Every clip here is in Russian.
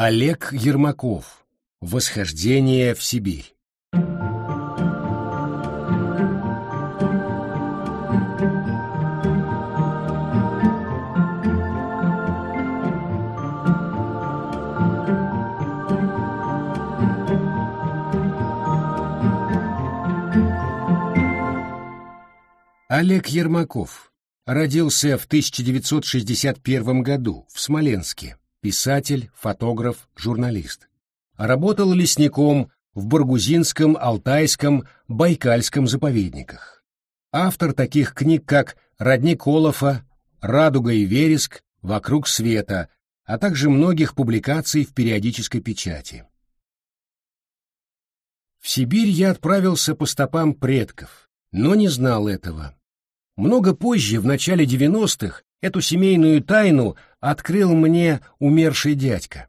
Олег Ермаков. Восхождение в Сибирь. Олег Ермаков родился в 1961 году в Смоленске, писатель, фотограф, журналист. Работал лесником в Баргузинском, Алтайском, Байкальском заповедниках. Автор таких книг, как «Родник Олафа», «Радуга и вереск», «Вокруг света», а также многих публикаций в периодической печати. В Сибирь я отправился по стопам предков, но не знал этого. Много позже, в начале 90-х, эту семейную тайну открыл мне умерший дядька.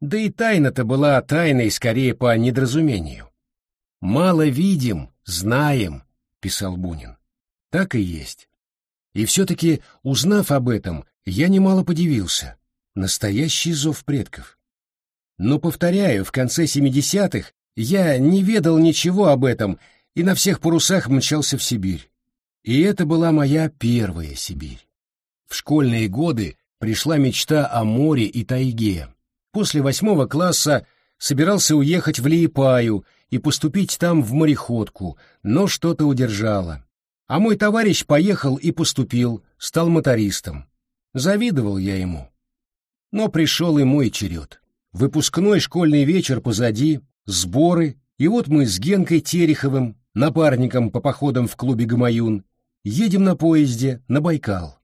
Да и тайна-то была тайной скорее по недоразумению. «Мало видим, знаем», — писал Бунин. Так и есть. И все-таки, узнав об этом, я немало подивился. Настоящий зов предков. Но, повторяю, в конце 70-х я не ведал ничего об этом и на всех парусах мчался в Сибирь. И это была моя первая Сибирь. В школьные годы пришла мечта о море и тайге. После восьмого класса собирался уехать в Лиепаю и поступить там в мореходку, но что-то удержало. А мой товарищ поехал и поступил, стал мотористом. Завидовал я ему. Но пришел и мой черед. Выпускной школьный вечер позади, сборы, и вот мы с Генкой Тереховым, напарником по походам в клубе «Гамаюн», едем на поезде на Байкал.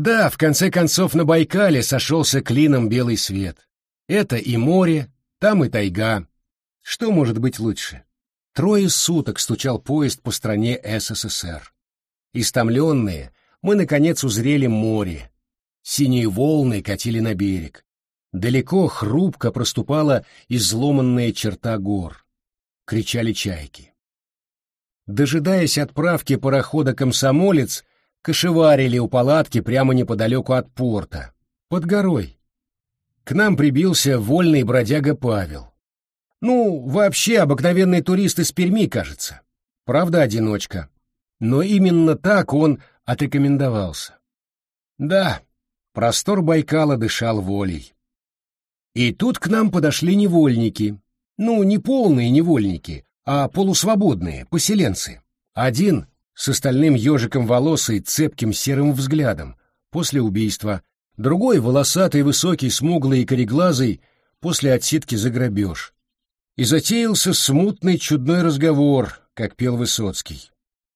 Да, в конце концов на Байкале сошелся клином белый свет. Это и море, там и тайга. Что может быть лучше? Трое суток стучал поезд по стране СССР. Истомленные, мы, наконец, узрели море. Синие волны катили на берег. Далеко хрупко проступала изломанная черта гор. Кричали чайки. Дожидаясь отправки парохода «Комсомолец», кошеварили у палатки прямо неподалеку от порта, под горой. К нам прибился вольный бродяга Павел. Ну, вообще обыкновенный турист из Перми, кажется. Правда, одиночка. Но именно так он отрекомендовался. Да, простор Байкала дышал волей. И тут к нам подошли невольники. Ну, не полные невольники, а полусвободные, поселенцы. Один с остальным ежиком волос и цепким серым взглядом после убийства, другой волосатый, высокий, смуглый и кореглазый после отсидки за грабеж. И затеялся смутный чудной разговор, как пел Высоцкий.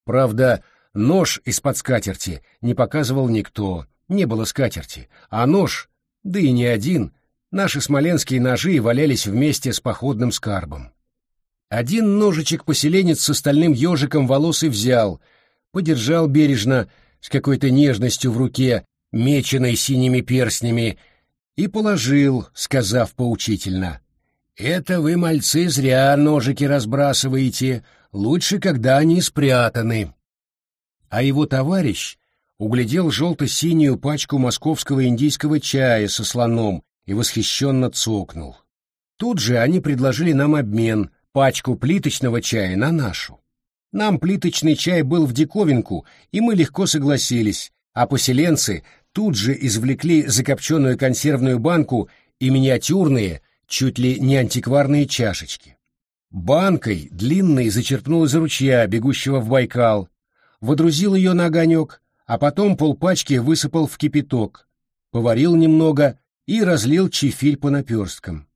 Правда, нож из-под скатерти не показывал никто, не было скатерти, а нож, да и не один, наши смоленские ножи валялись вместе с походным скарбом. Один ножичек поселенец с остальным ежиком волос и взял, подержал бережно, с какой-то нежностью в руке, меченой синими перстнями, и положил, сказав поучительно, «Это вы, мальцы, зря ножики разбрасываете, лучше, когда они спрятаны». А его товарищ углядел желто-синюю пачку московского индийского чая со слоном и восхищенно цокнул. Тут же они предложили нам обмен — пачку плиточного чая на нашу. Нам плиточный чай был в диковинку, и мы легко согласились, а поселенцы тут же извлекли закопченную консервную банку и миниатюрные, чуть ли не антикварные чашечки. Банкой длинной зачерпнул из ручья, бегущего в Байкал, водрузил ее на огонек, а потом полпачки высыпал в кипяток, поварил немного и разлил чефирь по наперсткам.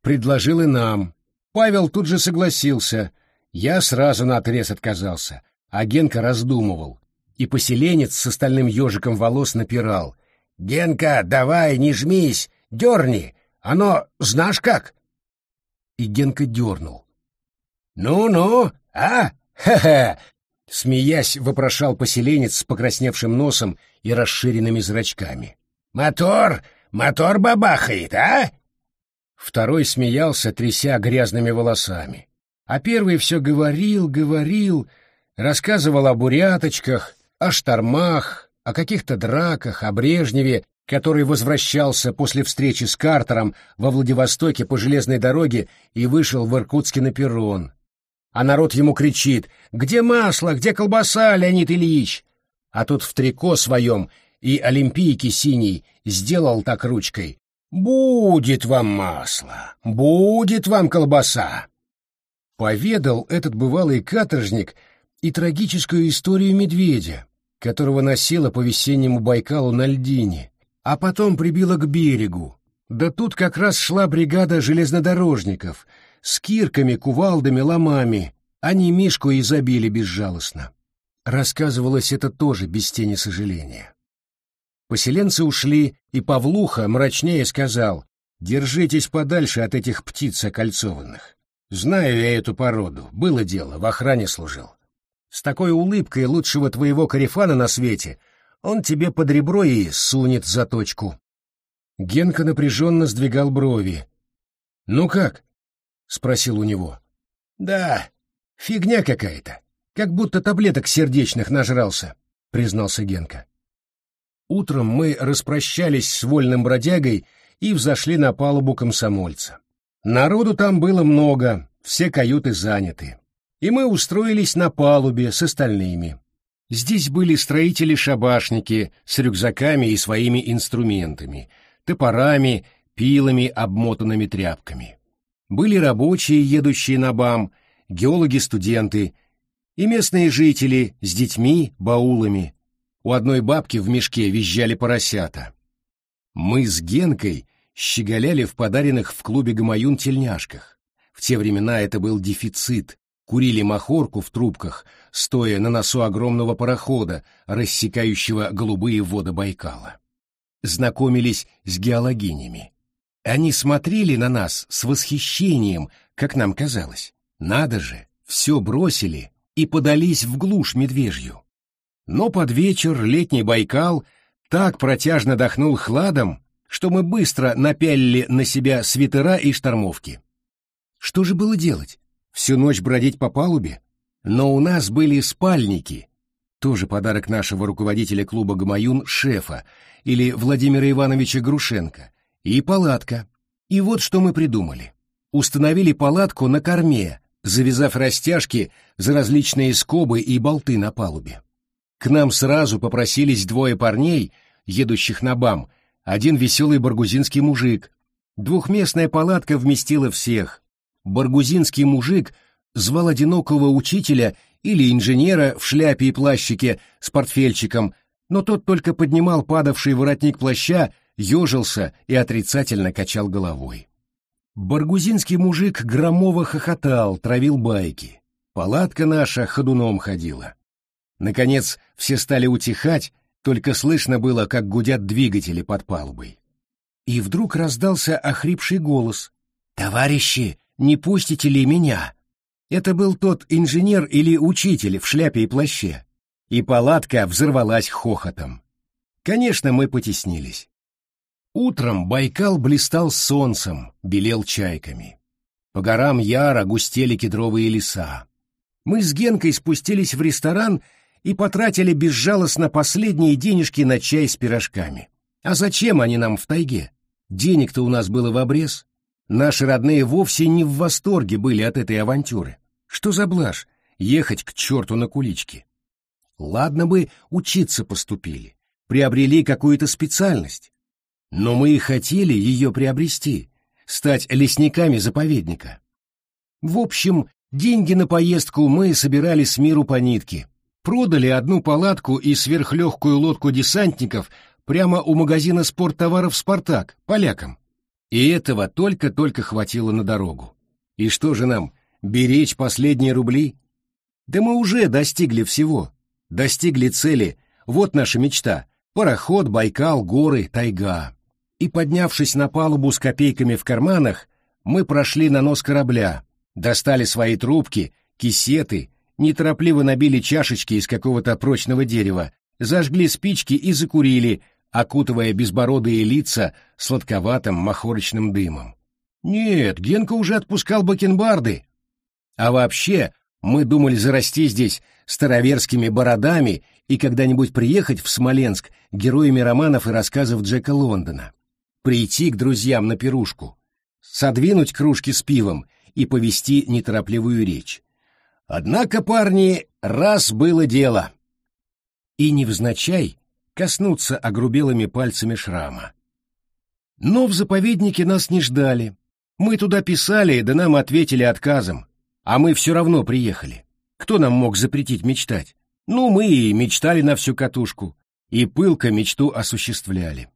Предложил и нам, Павел тут же согласился. Я сразу наотрез отказался, а Генка раздумывал. И поселенец с остальным ежиком волос напирал. «Генка, давай, не жмись, дерни! Оно, знаешь как?» И Генка дернул. «Ну-ну, а? Ха-ха!» Смеясь, вопрошал поселенец с покрасневшим носом и расширенными зрачками. «Мотор! Мотор бабахает, а? Второй смеялся, тряся грязными волосами. А первый все говорил, говорил, рассказывал о буряточках, о штормах, о каких-то драках, о Брежневе который возвращался после встречи с Картером во Владивостоке по железной дороге и вышел в Иркутске на перрон. А народ ему кричит «Где масло? Где колбаса, Леонид Ильич?» А тут в трико своем и олимпийке синий сделал так ручкой «Будет вам масло, будет вам колбаса!» Поведал этот бывалый каторжник и трагическую историю медведя, которого носило по весеннему Байкалу на льдине, а потом прибило к берегу. Да тут как раз шла бригада железнодорожников с кирками, кувалдами, ломами. Они Мишку и забили безжалостно. Рассказывалось это тоже без тени сожаления. Поселенцы ушли, и Павлуха мрачнее сказал, «Держитесь подальше от этих птиц окольцованных. Знаю я эту породу, было дело, в охране служил. С такой улыбкой лучшего твоего корефана на свете он тебе под ребро и сунет заточку». Генка напряженно сдвигал брови. «Ну как?» — спросил у него. «Да, фигня какая-то, как будто таблеток сердечных нажрался», — признался Генка. Утром мы распрощались с вольным бродягой и взошли на палубу комсомольца. Народу там было много, все каюты заняты. И мы устроились на палубе с остальными. Здесь были строители-шабашники с рюкзаками и своими инструментами, топорами, пилами, обмотанными тряпками. Были рабочие, едущие на БАМ, геологи-студенты и местные жители с детьми, баулами, у одной бабки в мешке визжали поросята. Мы с Генкой щеголяли в подаренных в клубе Гамаюн тельняшках. В те времена это был дефицит. Курили махорку в трубках, стоя на носу огромного парохода, рассекающего голубые воды Байкала. Знакомились с геологинями. Они смотрели на нас с восхищением, как нам казалось. Надо же, все бросили и подались в глушь медвежью. Но под вечер летний Байкал так протяжно дохнул хладом, что мы быстро напялили на себя свитера и штормовки. Что же было делать? Всю ночь бродить по палубе? Но у нас были спальники, тоже подарок нашего руководителя клуба «Гамаюн» шефа, или Владимира Ивановича Грушенко, и палатка. И вот что мы придумали. Установили палатку на корме, завязав растяжки за различные скобы и болты на палубе. К нам сразу попросились двое парней, едущих на БАМ, один веселый баргузинский мужик. Двухместная палатка вместила всех. Баргузинский мужик звал одинокого учителя или инженера в шляпе и плащике с портфельчиком, но тот только поднимал падавший воротник плаща, ежился и отрицательно качал головой. Баргузинский мужик громово хохотал, травил байки. Палатка наша ходуном ходила. Наконец, все стали утихать, только слышно было, как гудят двигатели под палубой. И вдруг раздался охрипший голос. «Товарищи, не пустите ли меня?» Это был тот инженер или учитель в шляпе и плаще. И палатка взорвалась хохотом. Конечно, мы потеснились. Утром Байкал блистал солнцем, белел чайками. По горам Яра густели кедровые леса. Мы с Генкой спустились в ресторан и потратили безжалостно последние денежки на чай с пирожками. А зачем они нам в тайге? Денег-то у нас было в обрез. Наши родные вовсе не в восторге были от этой авантюры. Что за блажь? Ехать к черту на кулички. Ладно бы учиться поступили, приобрели какую-то специальность. Но мы и хотели ее приобрести, стать лесниками заповедника. В общем, деньги на поездку мы собирали с миру по нитке, продали одну палатку и сверхлегкую лодку десантников прямо у магазина спорттоваров «Спартак» полякам. И этого только-только хватило на дорогу. И что же нам, беречь последние рубли? Да мы уже достигли всего. Достигли цели. Вот наша мечта. Пароход, Байкал, горы, тайга. И поднявшись на палубу с копейками в карманах, мы прошли на нос корабля, достали свои трубки, кисеты, неторопливо набили чашечки из какого-то прочного дерева, зажгли спички и закурили, окутывая безбородые лица сладковатым махорочным дымом. Нет, Генка уже отпускал бакенбарды. А вообще, мы думали зарасти здесь староверскими бородами и когда-нибудь приехать в Смоленск героями романов и рассказов Джека Лондона, прийти к друзьям на пирушку, содвинуть кружки с пивом и повести неторопливую речь. Однако, парни, раз было дело. И невзначай коснуться огрубелыми пальцами шрама. Но в заповеднике нас не ждали. Мы туда писали, да нам ответили отказом. А мы все равно приехали. Кто нам мог запретить мечтать? Ну, мы и мечтали на всю катушку. И пылко мечту осуществляли.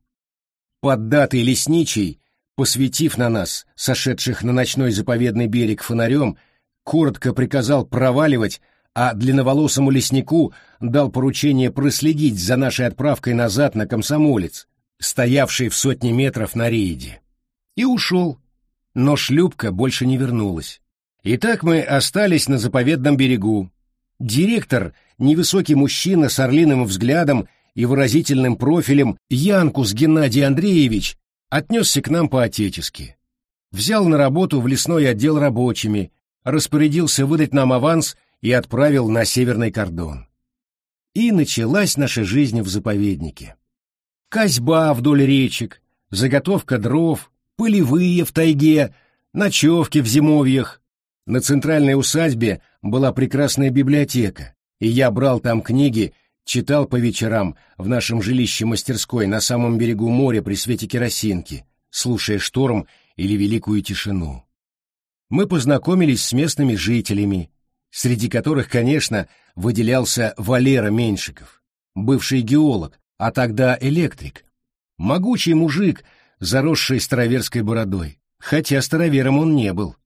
Поддатый лесничий, посветив на нас, сошедших на ночной заповедный берег фонарем, коротко приказал проваливать, а длинноволосому леснику дал поручение проследить за нашей отправкой назад на комсомолец, стоявший в сотне метров на рейде. И ушел, но шлюпка больше не вернулась. И так мы остались на заповедном берегу. Директор, невысокий мужчина с орлиным взглядом и выразительным профилем Янкус Геннадий Андреевич, отнесся к нам по-отечески. Взял на работу в лесной отдел рабочими, распорядился выдать нам аванс и отправил на северный кордон. И началась наша жизнь в заповеднике. Козьба вдоль речек, заготовка дров, пылевые в тайге, ночевки в зимовьях. На центральной усадьбе была прекрасная библиотека, и я брал там книги, читал по вечерам в нашем жилище-мастерской на самом берегу моря при свете керосинки, слушая шторм или великую тишину мы познакомились с местными жителями, среди которых, конечно, выделялся Валера Меньшиков, бывший геолог, а тогда электрик, могучий мужик, заросший староверской бородой, хотя старовером он не был.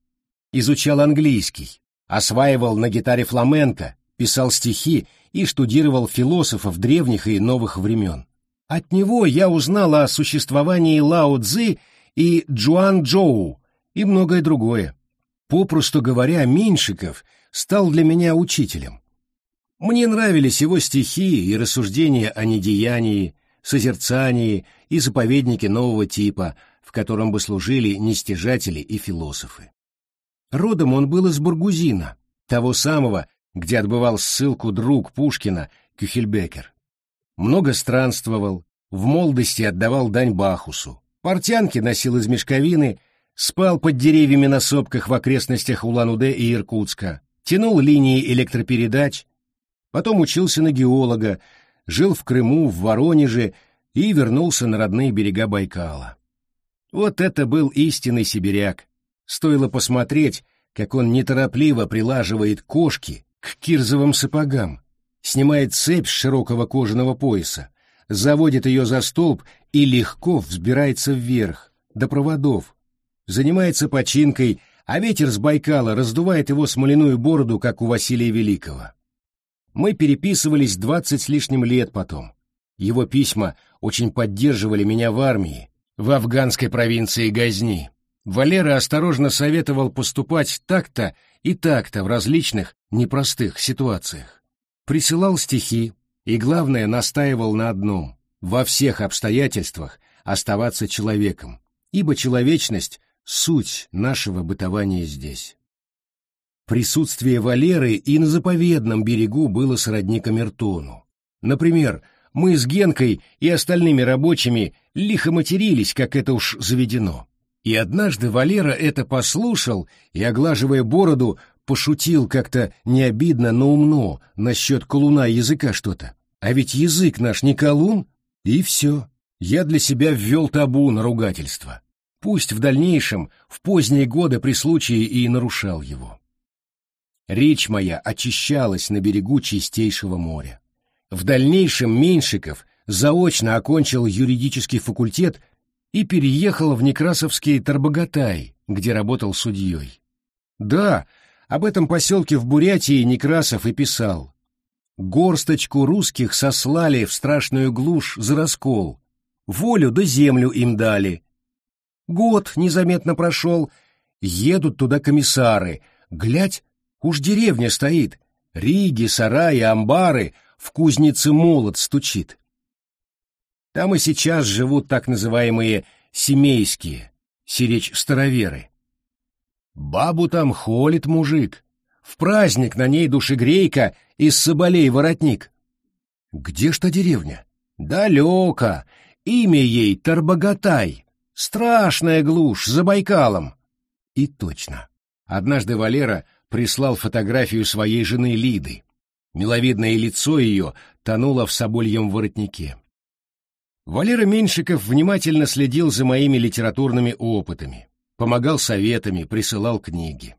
Изучал английский, осваивал на гитаре фламенко, писал стихи и штудировал философов древних и новых времен. От него я узнал о существовании Лао Цзы и Джуан Джоу и многое другое. Попросту говоря, Меньшиков стал для меня учителем. Мне нравились его стихи и рассуждения о недеянии, созерцании и заповеднике нового типа, в котором бы служили нестяжатели и философы. Родом он был из Бургузина, того самого, где отбывал ссылку друг Пушкина Кюхельбекер. Много странствовал, в молодости отдавал дань Бахусу, портянки носил из мешковины спал под деревьями на сопках в окрестностях Улан-Удэ и Иркутска, тянул линии электропередач, потом учился на геолога, жил в Крыму, в Воронеже и вернулся на родные берега Байкала. Вот это был истинный сибиряк. Стоило посмотреть, как он неторопливо прилаживает кошки к кирзовым сапогам, снимает цепь с широкого кожаного пояса, заводит ее за столб и легко взбирается вверх, до проводов, занимается починкой, а ветер с Байкала раздувает его смоляную бороду, как у Василия Великого. Мы переписывались двадцать с лишним лет потом. Его письма очень поддерживали меня в армии, в афганской провинции Газни. Валера осторожно советовал поступать так-то и так-то в различных непростых ситуациях. Присылал стихи и, главное, настаивал на одном — во всех обстоятельствах оставаться человеком, ибо человечность суть нашего бытования здесь. Присутствие Валеры и на заповедном берегу было сродни камертону. Например, мы с Генкой и остальными рабочими лихо матерились, как это уж заведено. И однажды Валера это послушал и, оглаживая бороду, пошутил как-то не обидно, но умно насчет колуна языка что-то. А ведь язык наш не колун, и все. Я для себя ввел табу на ругательство пусть в дальнейшем, в поздние годы при случае и нарушал его. Речь моя очищалась на берегу чистейшего моря. В дальнейшем Меньшиков заочно окончил юридический факультет и переехал в Некрасовский Тарбогатай, где работал судьей. Да, об этом поселке в Бурятии Некрасов и писал. Горсточку русских сослали в страшную глушь за раскол, волю да землю им дали, Год незаметно прошел. Едут туда комиссары. Глядь, уж деревня стоит. Риги, сараи, амбары, в кузнице молот стучит. Там и сейчас живут так называемые семейские, сиречь староверы. Бабу там холит мужик. В праздник на ней душегрейка из соболей воротник. Где ж та деревня? Далеко. Имя ей Тарбагатай. Страшная глушь, за Байкалом. И точно. Однажды Валера прислал фотографию своей жены Лиды. Миловидное лицо ее тонуло в собольем воротнике. Валера Меньшиков внимательно следил за моими литературными опытами, помогал советами, присылал книги.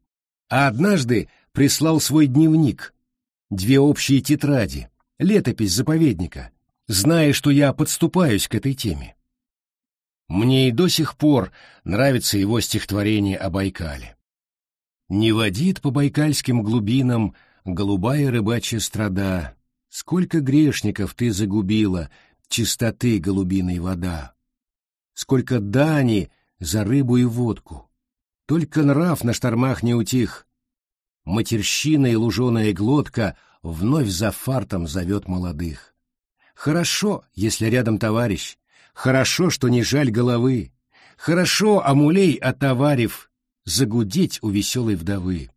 А однажды прислал свой дневник, две общие тетради, летопись заповедника, зная, что я подступаюсь к этой теме. Мне и до сих пор нравится его стихотворение о Байкале. «Не водит по байкальским глубинам голубая рыбачья страда, сколько грешников ты загубила, чистоты голубиной вода, сколько дани за рыбу и водку, только нрав на штормах не утих, матерщина и луженая глотка вновь за фартом зовет молодых. Хорошо, если рядом товарищ, хорошо, что не жаль головы, хорошо, амулей отоварив, загудеть у веселой вдовы.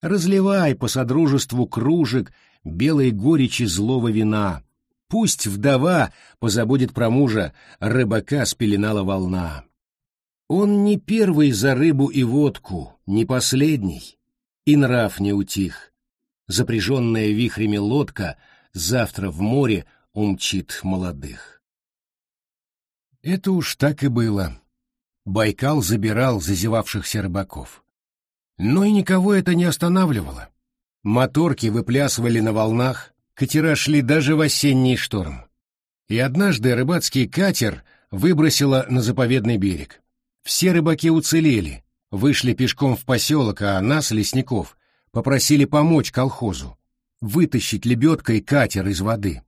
Разливай по содружеству кружек белой горечи злого вина. Пусть вдова позабудет про мужа, рыбака спеленала волна. Он не первый за рыбу и водку, не последний, и нрав не утих запряженная вихрями лодка завтра в море умчит молодых. Это уж так и было. Байкал забирал зазевавшихся рыбаков. Но и никого это не останавливало. Моторки выплясывали на волнах, катера шли даже в осенний шторм. И однажды рыбацкий катер выбросило на заповедный берег. Все рыбаки уцелели, вышли пешком в поселок, а нас, лесников, попросили помочь колхозу, вытащить лебедкой катер из воды.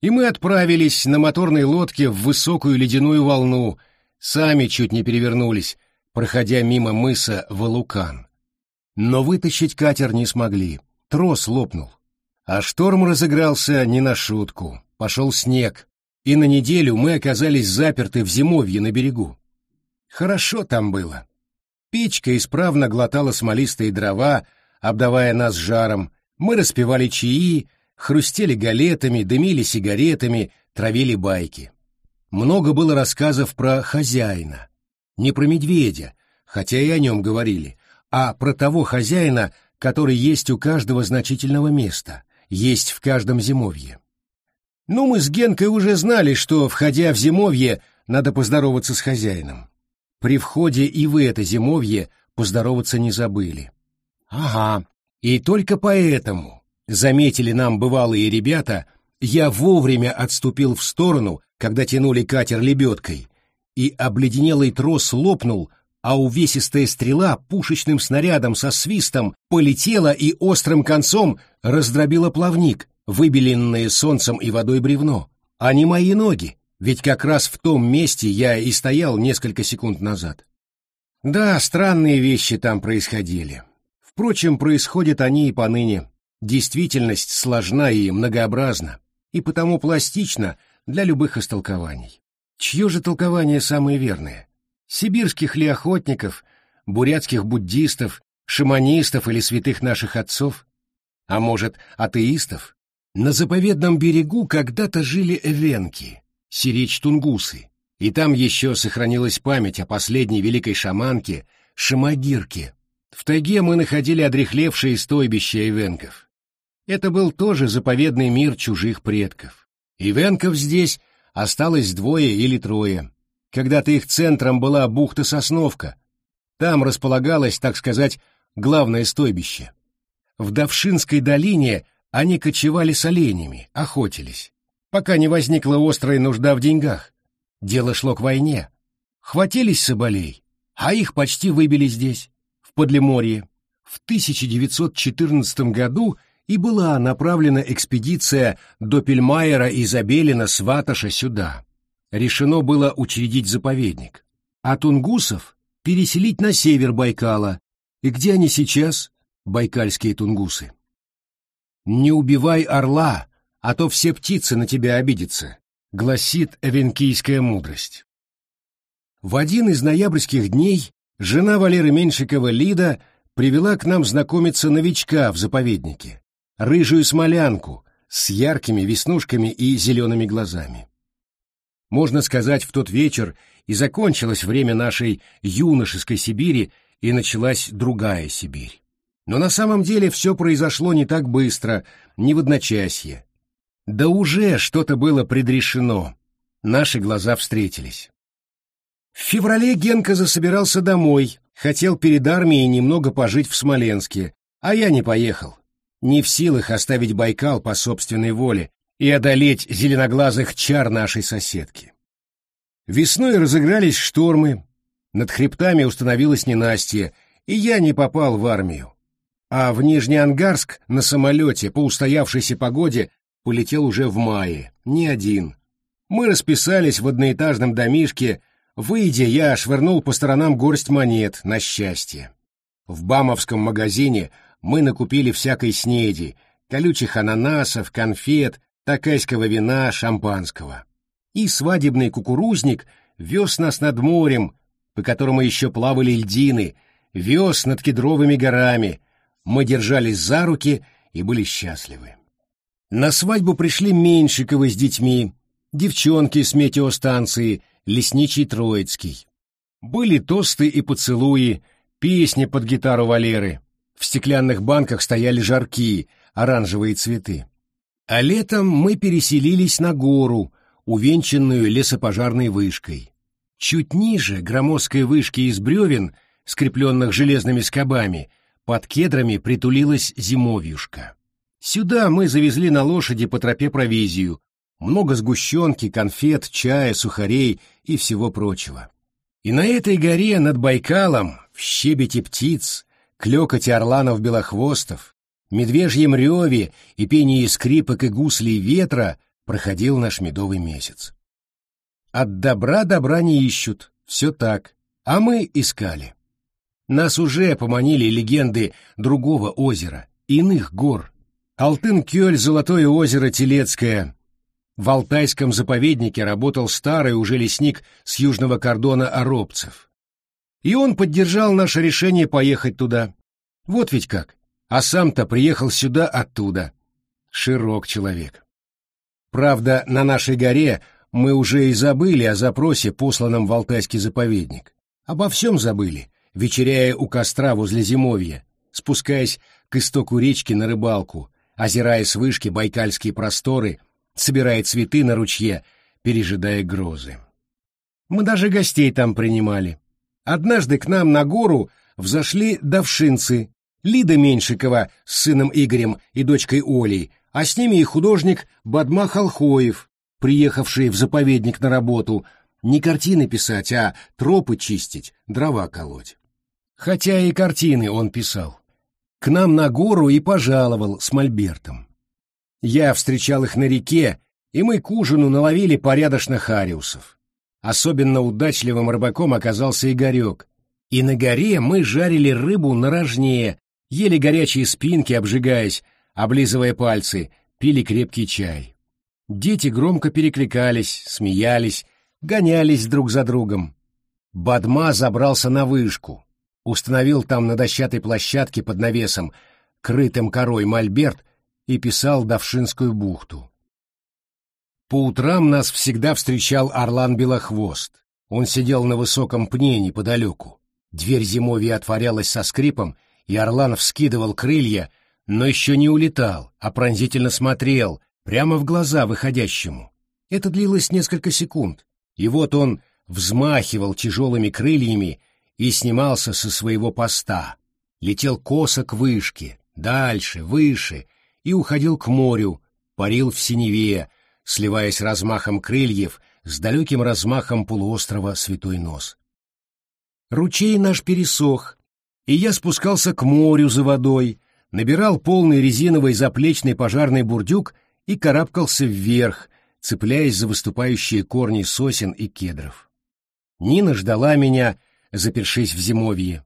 И мы отправились на моторной лодке в высокую ледяную волну, сами чуть не перевернулись, проходя мимо мыса Валукан. Но вытащить катер не смогли, трос лопнул. А шторм разыгрался не на шутку, пошел снег, и на неделю мы оказались заперты в зимовье на берегу. Хорошо там было. Печка исправно глотала смолистые дрова, обдавая нас жаром, мы распевали чаи, хрустели галетами, дымили сигаретами, травили байки. Много было рассказов про хозяина. Не про медведя, хотя и о нем говорили, а про того хозяина, который есть у каждого значительного места, есть в каждом зимовье. Ну, мы с Генкой уже знали, что, входя в зимовье, надо поздороваться с хозяином. При входе и в это зимовье поздороваться не забыли. Ага, и только поэтому, заметили нам бывалые ребята, я вовремя отступил в сторону, когда тянули катер лебедкой, и обледенелый трос лопнул, а увесистая стрела пушечным снарядом со свистом полетела и острым концом раздробила плавник, выбеленное солнцем и водой бревно, а не мои ноги, ведь как раз в том месте я и стоял несколько секунд назад. Да, странные вещи там происходили. Впрочем, происходят они и поныне. Действительность сложна и многообразна, и потому пластична для любых истолкований. Чье же толкование самое верное? Сибирских ли охотников, бурятских буддистов, шаманистов или святых наших отцов? А может, атеистов? На заповедном берегу когда-то жили эвенки, сиречь-тунгусы, и там еще сохранилась память о последней великой шаманке Шамагирке, в тайге мы находили одрехлевшие стойбища ивенков. Это был тоже заповедный мир чужих предков. Ивенков здесь осталось двое или трое. Когда-то их центром была бухта Сосновка. Там располагалось, так сказать, главное стойбище. В Давшинской долине они кочевали с оленями, охотились, пока не возникла острая нужда в деньгах. Дело шло к войне. Хватились соболей, а их почти выбили здесь. Подлиморье. В 1914 году и была направлена экспедиция Доппельмайера и Забелина с Ваташа сюда. Решено было учредить заповедник. А тунгусов переселить на север Байкала. И где они сейчас, байкальские тунгусы? «Не убивай орла, а то все птицы на тебя обидятся», гласит эвенкийская мудрость. В один из ноябрьских дней Жена Валеры Меньшикова Лида привела к нам знакомиться новичка в заповеднике, рыжую смолянку, с яркими веснушками и зелеными глазами. Можно сказать, в тот вечер и закончилось время нашей юношеской Сибири, и началась другая Сибирь. Но на самом деле все произошло не так быстро, не в одночасье. Да уже что-то было предрешено. Наши глаза встретились. В феврале Генка засобирался домой, хотел перед армией немного пожить в Смоленске, а я не поехал. Не в силах оставить Байкал по собственной воле и одолеть зеленоглазых чар нашей соседки. Весной разыгрались штормы, над хребтами установилось ненастье, и я не попал в армию. А в Нижнеангарск на самолете по устоявшейся погоде полетел уже в мае, не один. Мы расписались в одноэтажном домишке, выйдя, я швырнул по сторонам горсть монет на счастье. В бамовском магазине мы накупили всякой снеди, колючих ананасов, конфет, такайского вина, шампанского и свадебный кукурузник вез нас над морем, по которому еще плавали льдины, вез над кедровыми горами. Мы держались за руки и были счастливы. На свадьбу пришли Меньшиковы с детьми, девчонки с метеостанции, лесничий Троицкий. Были тосты и поцелуи, песни под гитару Валеры. В стеклянных банках стояли жарки, оранжевые цветы. А летом мы переселились на гору, увенчанную лесопожарной вышкой. Чуть ниже громоздкой вышки из бревен, скрепленных железными скобами, под кедрами притулилась зимовьюшка. Сюда мы завезли на лошади по тропе провизию, много сгущенки, конфет, чая, сухарей и всего прочего. И на этой горе над Байкалом, в щебете птиц, клёкоте орланов-белохвостов, медвежьем реве и пении скрипок и гуслей ветра проходил наш медовый месяц. От добра добра не ищут, все так, а мы искали. Нас уже поманили легенды другого озера, иных гор. Алтын-Кёль, Золотое озеро Телецкое. В Алтайском заповеднике работал старый уже лесник с южного кордона Оробцев. И он поддержал наше решение поехать туда. Вот ведь как. А сам-то приехал сюда оттуда. Широк человек. Правда, на нашей горе мы уже и забыли о запросе, посланном в Алтайский заповедник. Обо всем забыли, вечеряя у костра возле зимовья, спускаясь к истоку речки на рыбалку, озирая с вышки байкальские просторы, собирая цветы на ручье, пережидая грозы. Мы даже гостей там принимали. Однажды к нам на гору взошли давшинцы, Лида Меньшикова с сыном Игорем и дочкой Олей, а с ними и художник Бадма Халхоев, приехавший в заповедник на работу, не картины писать, а тропы чистить, дрова колоть. Хотя и картины он писал. К нам на гору и пожаловал с мольбертом. Я встречал их на реке, и мы к ужину наловили порядочно хариусов. Особенно удачливым рыбаком оказался Игорек. И на горе мы жарили рыбу на рожне, ели горячие спинки, обжигаясь, облизывая пальцы, пили крепкий чай. Дети громко перекликались, смеялись, гонялись друг за другом. Бадма забрался на вышку, установил там на дощатой площадке под навесом, крытым корой мольберт, и писал Давшинскую бухту. По утрам нас всегда встречал Орлан Белохвост. Он сидел на высоком пне неподалеку. Дверь зимовья отворялась со скрипом, и Орлан вскидывал крылья, но еще не улетал, а пронзительно смотрел, прямо в глаза выходящему. Это длилось несколько секунд, и вот он взмахивал тяжелыми крыльями и снимался со своего поста, летел косо к вышке, дальше, выше, и уходил к морю, парил в синеве, сливаясь размахом крыльев с далеким размахом полуострова Святой Нос. Ручей наш пересох, и я спускался к морю за водой, набирал полный резиновый заплечный пожарный бурдюк и карабкался вверх, цепляясь за выступающие корни сосен и кедров. Нина ждала меня, запершись в зимовье.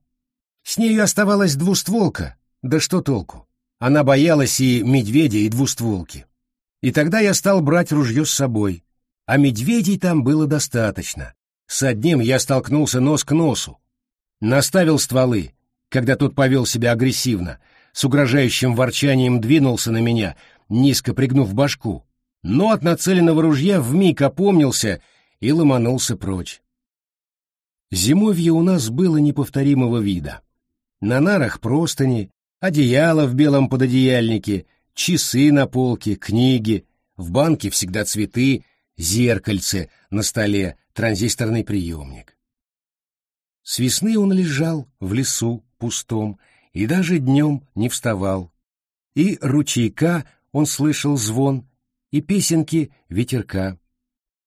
С нею оставалась двустволка, да что толку? Она боялась и медведя, и двустволки. И тогда я стал брать ружье с собой, а медведей там было достаточно. С одним я столкнулся нос к носу. Наставил стволы, когда тот повел себя агрессивно, с угрожающим ворчанием двинулся на меня, низко пригнув башку, но от нацеленного ружья вмиг опомнился и ломанулся прочь. Зимовье у нас было неповторимого вида. На нарах простыни, одеяло в белом пододеяльнике, часы на полке, книги, в банке всегда цветы, зеркальце на столе, транзисторный приемник. С весны он лежал в лесу пустом и даже днем не вставал. И ручейка он слышал звон, и песенки ветерка.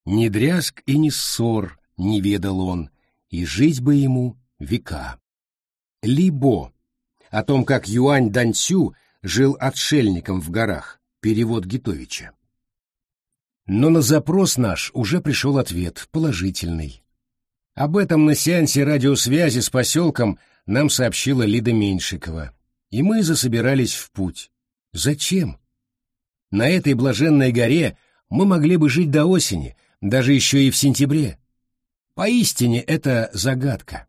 Ни дрязг и ни ссор не ведал он, и жить бы ему века. Либо о том, как Юань Данцю жил отшельником в горах, перевод Гитовича. Но на запрос наш уже пришел ответ, положительный. Об этом на сеансе радиосвязи с поселком нам сообщила Лида Меньшикова, и мы засобирались в путь. Зачем? На этой блаженной горе мы могли бы жить до осени, даже еще и в сентябре. Поистине это загадка.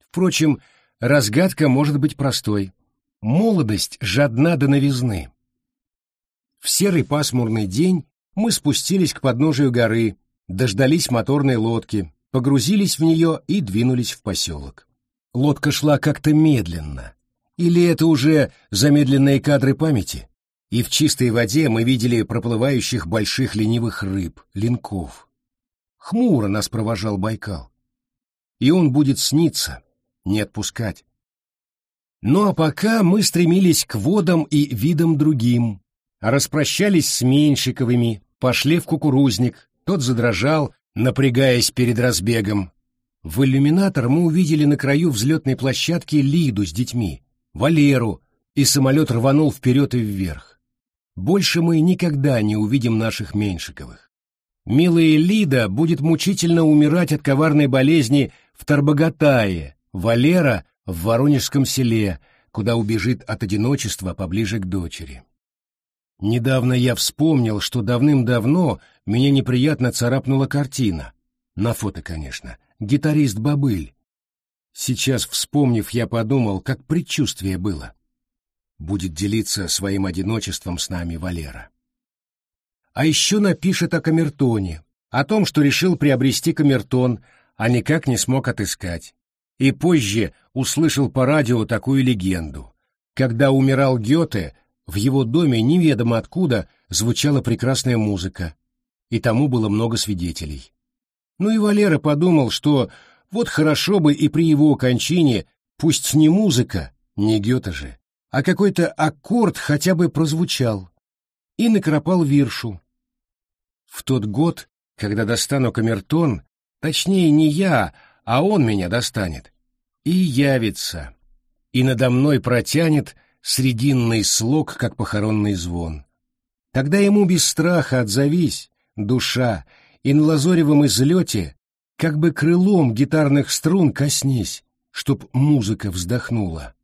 Впрочем, разгадка может быть простой. Молодость жадна до новизны. В серый пасмурный день мы спустились к подножию горы, дождались моторной лодки, погрузились в нее и двинулись в поселок. Лодка шла как-то медленно. Или это уже замедленные кадры памяти? И в чистой воде мы видели проплывающих больших ленивых рыб, линков. Хмуро нас провожал Байкал. И он будет сниться, не отпускать. Ну а пока мы стремились к водам и видам другим, распрощались с Меньшиковыми, пошли в кукурузник, тот задрожал, напрягаясь перед разбегом. В иллюминатор мы увидели на краю взлетной площадки Лиду с детьми, Валеру, и самолет рванул вперед и вверх. Больше мы никогда не увидим наших Меньшиковых. Милая Лида будет мучительно умирать от коварной болезни в Тарбагатае, Валера — в Воронежском селе, куда убежит от одиночества поближе к дочери. Недавно я вспомнил, что давным-давно меня неприятно царапнула картина. На фото, конечно. Гитарист Бабыль. Сейчас, вспомнив, я подумал, как предчувствие было. Будет делиться своим одиночеством с нами Валера. А еще напишет о камертоне, о том, что решил приобрести камертон, а никак не смог отыскать. И позже услышал по радио такую легенду. Когда умирал Гёте, в его доме неведомо откуда звучала прекрасная музыка, и тому было много свидетелей. Ну и Валера подумал, что вот хорошо бы и при его кончине пусть не музыка, не Гёте же, а какой-то аккорд хотя бы прозвучал, и накропал виршу. В тот год, когда достану камертон, точнее не я, а он меня достанет, и явится, и надо мной протянет — срединный слог, как похоронный звон. Тогда ему без страха отзовись, душа, и на лазоревом излете, как бы крылом гитарных струн коснись, чтоб музыка вздохнула,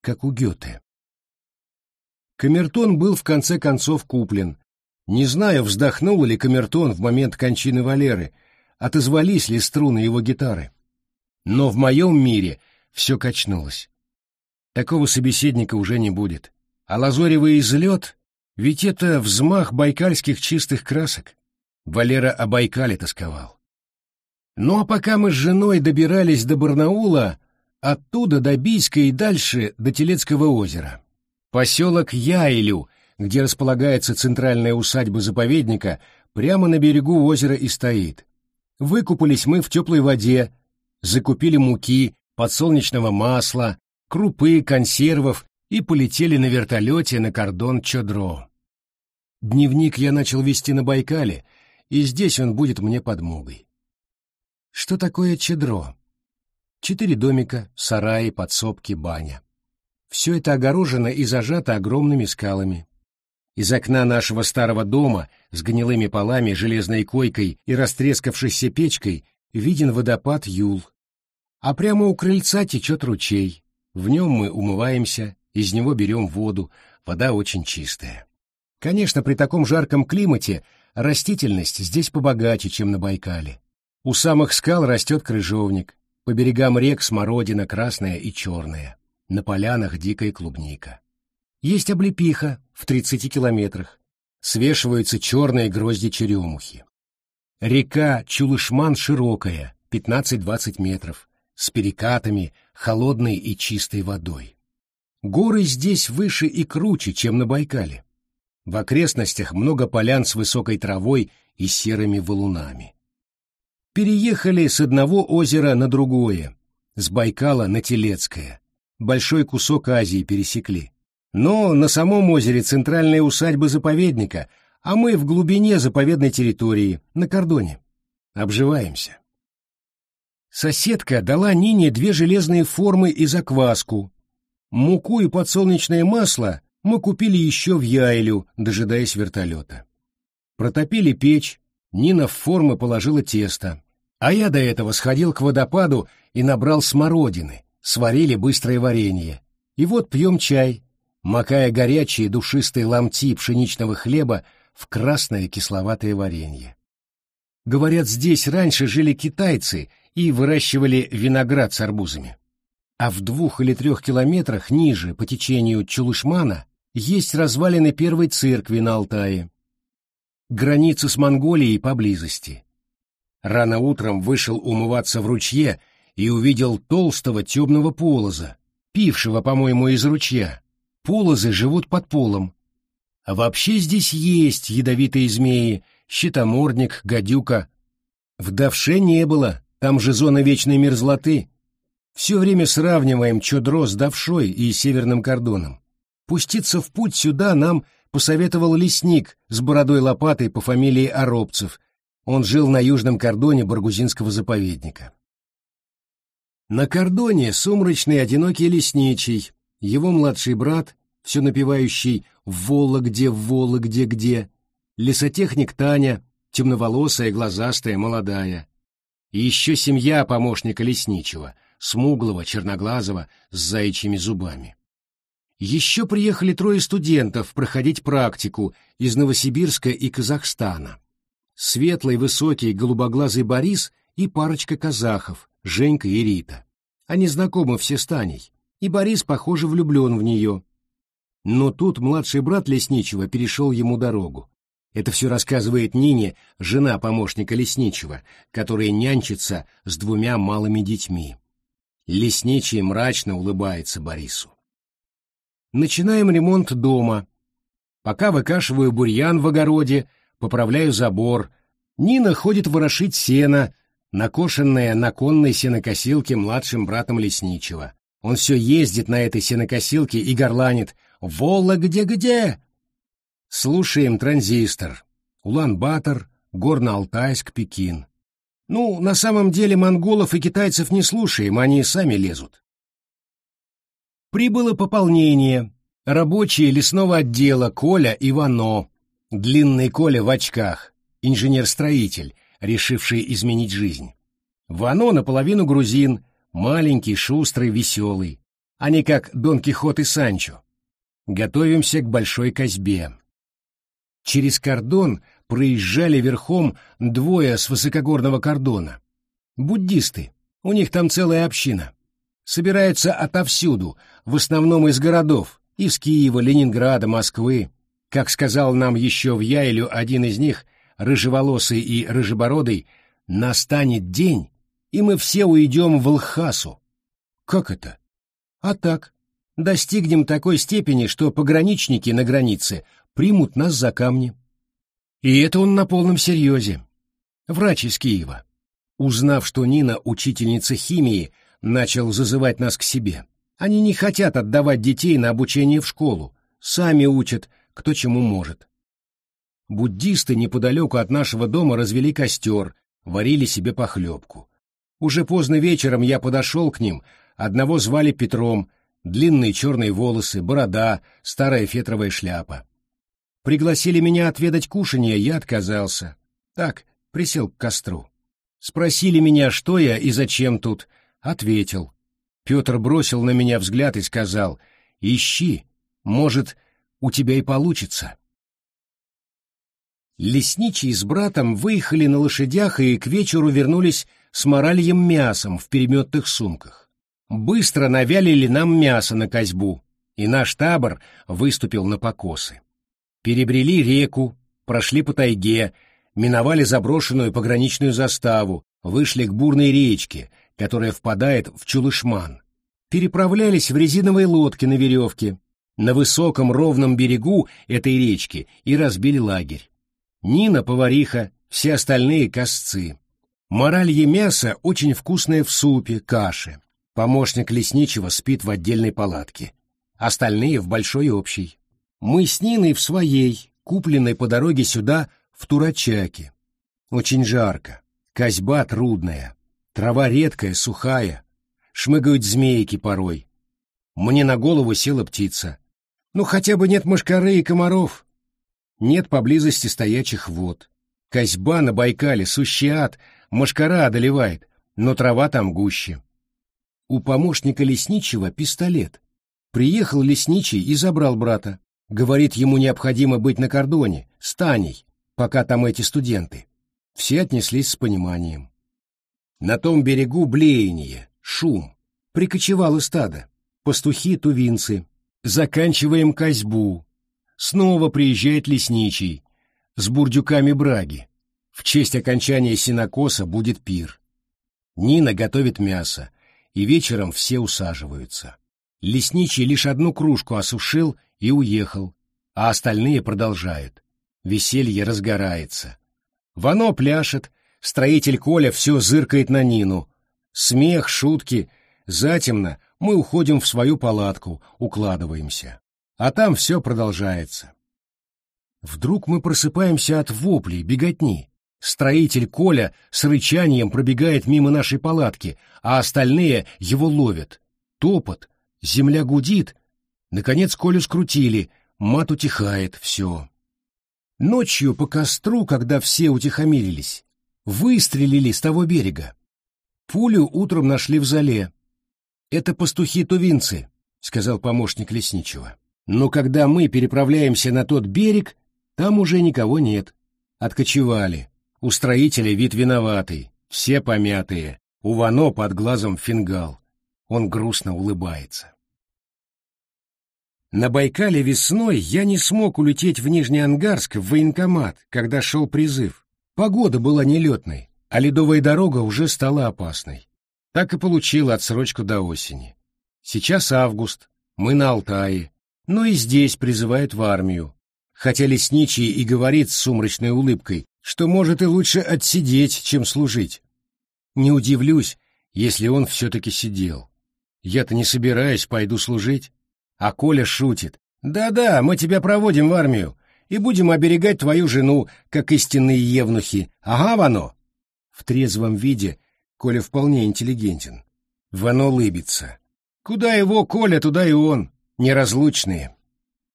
как у Гёте. Камертон был в конце концов куплен. Не знаю, вздохнул ли камертон в момент кончины Валеры, отозвались ли струны его гитары. Но в моем мире все качнулось. Такого собеседника уже не будет. А лазоревый излет, ведь это взмах байкальских чистых красок. Валера о Байкале тосковал. Ну а пока мы с женой добирались до Барнаула, оттуда до Бийска и дальше до Телецкого озера. Поселок Яилю, где располагается центральная усадьба заповедника, прямо на берегу озера и стоит. Выкупались мы в теплой воде, закупили муки, подсолнечного масла, крупы, консервов и полетели на вертолете на кордон Чодро. Дневник я начал вести на Байкале, и здесь он будет мне подмогой. Что такое Чедро? Четыре домика, сараи, подсобки, баня. Все это огорожено и зажато огромными скалами. Из окна нашего старого дома с гнилыми полами, железной койкой и растрескавшейся печкой виден водопад Юл. А прямо у крыльца течет ручей. В нем мы умываемся, из него берем воду, вода очень чистая. Конечно, при таком жарком климате растительность здесь побогаче, чем на Байкале. У самых скал растет крыжовник, по берегам рек смородина красная и черная, на полянах дикая клубника. Есть облепиха в 30 километрах, свешиваются черные грозди черемухи. Река Чулышман широкая, 15-20 метров, с перекатами, холодной и чистой водой. Горы здесь выше и круче, чем на Байкале. В окрестностях много полян с высокой травой и серыми валунами. Переехали с одного озера на другое, с Байкала на Телецкое. Большой кусок Азии пересекли. Но на самом озере центральная усадьба заповедника, а мы в глубине заповедной территории, на кордоне. Обживаемся. Соседка дала Нине две железные формы и закваску. Муку и подсолнечное масло мы купили еще в Яйлю, дожидаясь вертолета. Протопили печь, Нина в формы положила тесто, а я до этого сходил к водопаду и набрал смородины, сварили быстрое варенье. И вот пьем чай, макая горячие душистые ломти пшеничного хлеба в красное кисловатое варенье. Говорят, здесь раньше жили китайцы и выращивали виноград с арбузами. А в двух или трех километрах ниже по течению Чулышмана есть развалины первой церкви на Алтае. Граница с Монголией поблизости. Рано утром вышел умываться в ручье и увидел толстого темного полоза, пившего, по-моему, из ручья. Полозы живут под полом. А вообще здесь есть ядовитые змеи, щитомордник, гадюка. В давше не было, там же зона вечной мерзлоты. Все время сравниваем Чодро с давшой и северным кордоном. Пуститься в путь сюда нам посоветовал лесник с бородой-лопатой по фамилии Оробцев. Он жил на южном кордоне Баргузинского заповедника. На кордоне сумрачный одинокий лесничий, его младший брат, все напевающий «В Вологде, Вологде, где», лесотехник Таня, темноволосая, глазастая, молодая, и еще семья помощника лесничего, смуглого, черноглазого, с заячьими зубами. Еще приехали трое студентов проходить практику из Новосибирска и Казахстана. Светлый, высокий, голубоглазый Борис и парочка казахов, Женька и Рита. Они знакомы все с Таней, и Борис, похоже, влюблен в нее. Но тут младший брат Лесничего перешел ему дорогу. Это все рассказывает Нине, жена помощника Лесничего, которая нянчится с двумя малыми детьми. Лесничий мрачно улыбается Борису. Начинаем ремонт дома. Пока выкашиваю бурьян в огороде, поправляю забор. Нина ходит ворошить сено, накошенное на конной сенокосилке младшим братом лесничего. Он все ездит на этой сенокосилке и горланит «Волла где-где!». Слушаем транзистор. Улан-Батор, Горно-Алтайск, Пекин. Ну, на самом деле монголов и китайцев не слушаем, они сами лезут. Прибыло пополнение. Рабочие лесного отдела Коля Ивано, длинный Коля в очках, инженер-строитель, решивший изменить жизнь. Вано наполовину грузин, маленький, шустрый, веселый. Они как Дон Кихот и Санчо. Готовимся к большой козьбе. Через кордон проезжали верхом двое с высокогорного кордона. Буддисты, у них там целая община собираются отовсюду, в основном из городов, из Киева, Ленинграда, Москвы. Как сказал нам еще в Яйлю один из них, рыжеволосый и рыжебородый, настанет день, и мы все уйдем в Лхасу. Как это? А так, достигнем такой степени, что пограничники на границе примут нас за камни. И это он на полном серьезе. Врач из Киева. Узнав, что Нина учительница химии, начал зазывать нас к себе. Они не хотят отдавать детей на обучение в школу, сами учат, кто чему может. Буддисты неподалеку от нашего дома развели костер, варили себе похлебку. Уже поздно вечером я подошел к ним, одного звали Петром, длинные черные волосы, борода, старая фетровая шляпа. Пригласили меня отведать кушанье, я отказался. Так, присел к костру. Спросили меня, что я и зачем тут, Ответил. Петр бросил на меня взгляд и сказал, «Ищи, может, у тебя и получится». Лесничий с братом выехали на лошадях и к вечеру вернулись с моральем мясом в переметных сумках. Быстро навялили нам мясо на козьбу, и наш табор выступил на покосы. Перебрели реку, прошли по тайге, миновали заброшенную пограничную заставу, вышли к бурной речке, которая впадает в Чулышман. Переправлялись в резиновой лодке на веревке, на высоком ровном берегу этой речки и разбили лагерь. Нина — повариха, все остальные — косцы. Моралье мясо очень вкусное в супе, каше. Помощник лесничего спит в отдельной палатке. Остальные в большой общей. Мы с Ниной в своей, купленной по дороге сюда, в Турачаке. Очень жарко. Козьба трудная. Трава редкая, сухая. Шмыгают змейки порой. Мне на голову села птица. Ну, хотя бы нет мошкары и комаров. Нет поблизости стоячих вод. Козьба на Байкале, сущий ад, мошкара одолевает, но трава там гуще. У помощника лесничего пистолет. Приехал лесничий и забрал брата. Говорит, ему необходимо быть на кордоне, с Таней, пока там эти студенты. Все отнеслись с пониманием. На том берегу блеяние, шум. Прикочевало стадо. Пастухи-тувинцы, Заканчиваем козьбу. Снова приезжает лесничий с бурдюками браги. В честь окончания синокоса будет пир. Нина готовит мясо, и вечером все усаживаются. Лесничий лишь одну кружку осушил и уехал, а остальные продолжают. Веселье разгорается. Вано пляшет, строитель Коля все зыркает на Нину. Смех, шутки, затемно мы уходим в свою палатку, укладываемся. А там все продолжается. Вдруг мы просыпаемся от воплей, беготни. Строитель Коля с рычанием пробегает мимо нашей палатки, а остальные его ловят. Топот, земля гудит. Наконец Колю скрутили, мат утихает, все. Ночью по костру, когда все утихомирились, выстрелили с того берега. Пулю утром нашли в зале, «Это пастухи-тувинцы», — сказал помощник лесничего. «Но когда мы переправляемся на тот берег, там уже никого нет. Откочевали. У строителя вид виноватый, все помятые. У Вано под глазом фингал. Он грустно улыбается. На Байкале весной я не смог улететь в Нижнеангарск в военкомат, когда шел призыв. Погода была нелетной, а ледовая дорога уже стала опасной. Так и получил отсрочку до осени. Сейчас август, мы на Алтае, но и здесь призывают в армию. Хотя лесничий и говорит с сумрачной улыбкой, что может и лучше отсидеть, чем служить. Не удивлюсь, если он все-таки сидел. Я-то не собираюсь, пойду служить. А Коля шутит. «Да-да, мы тебя проводим в армию и будем оберегать твою жену, как истинные евнухи. Ага, Вано!» В трезвом виде Коля вполне интеллигентен. Вано лыбится. Куда его Коля, туда и он. Неразлучные.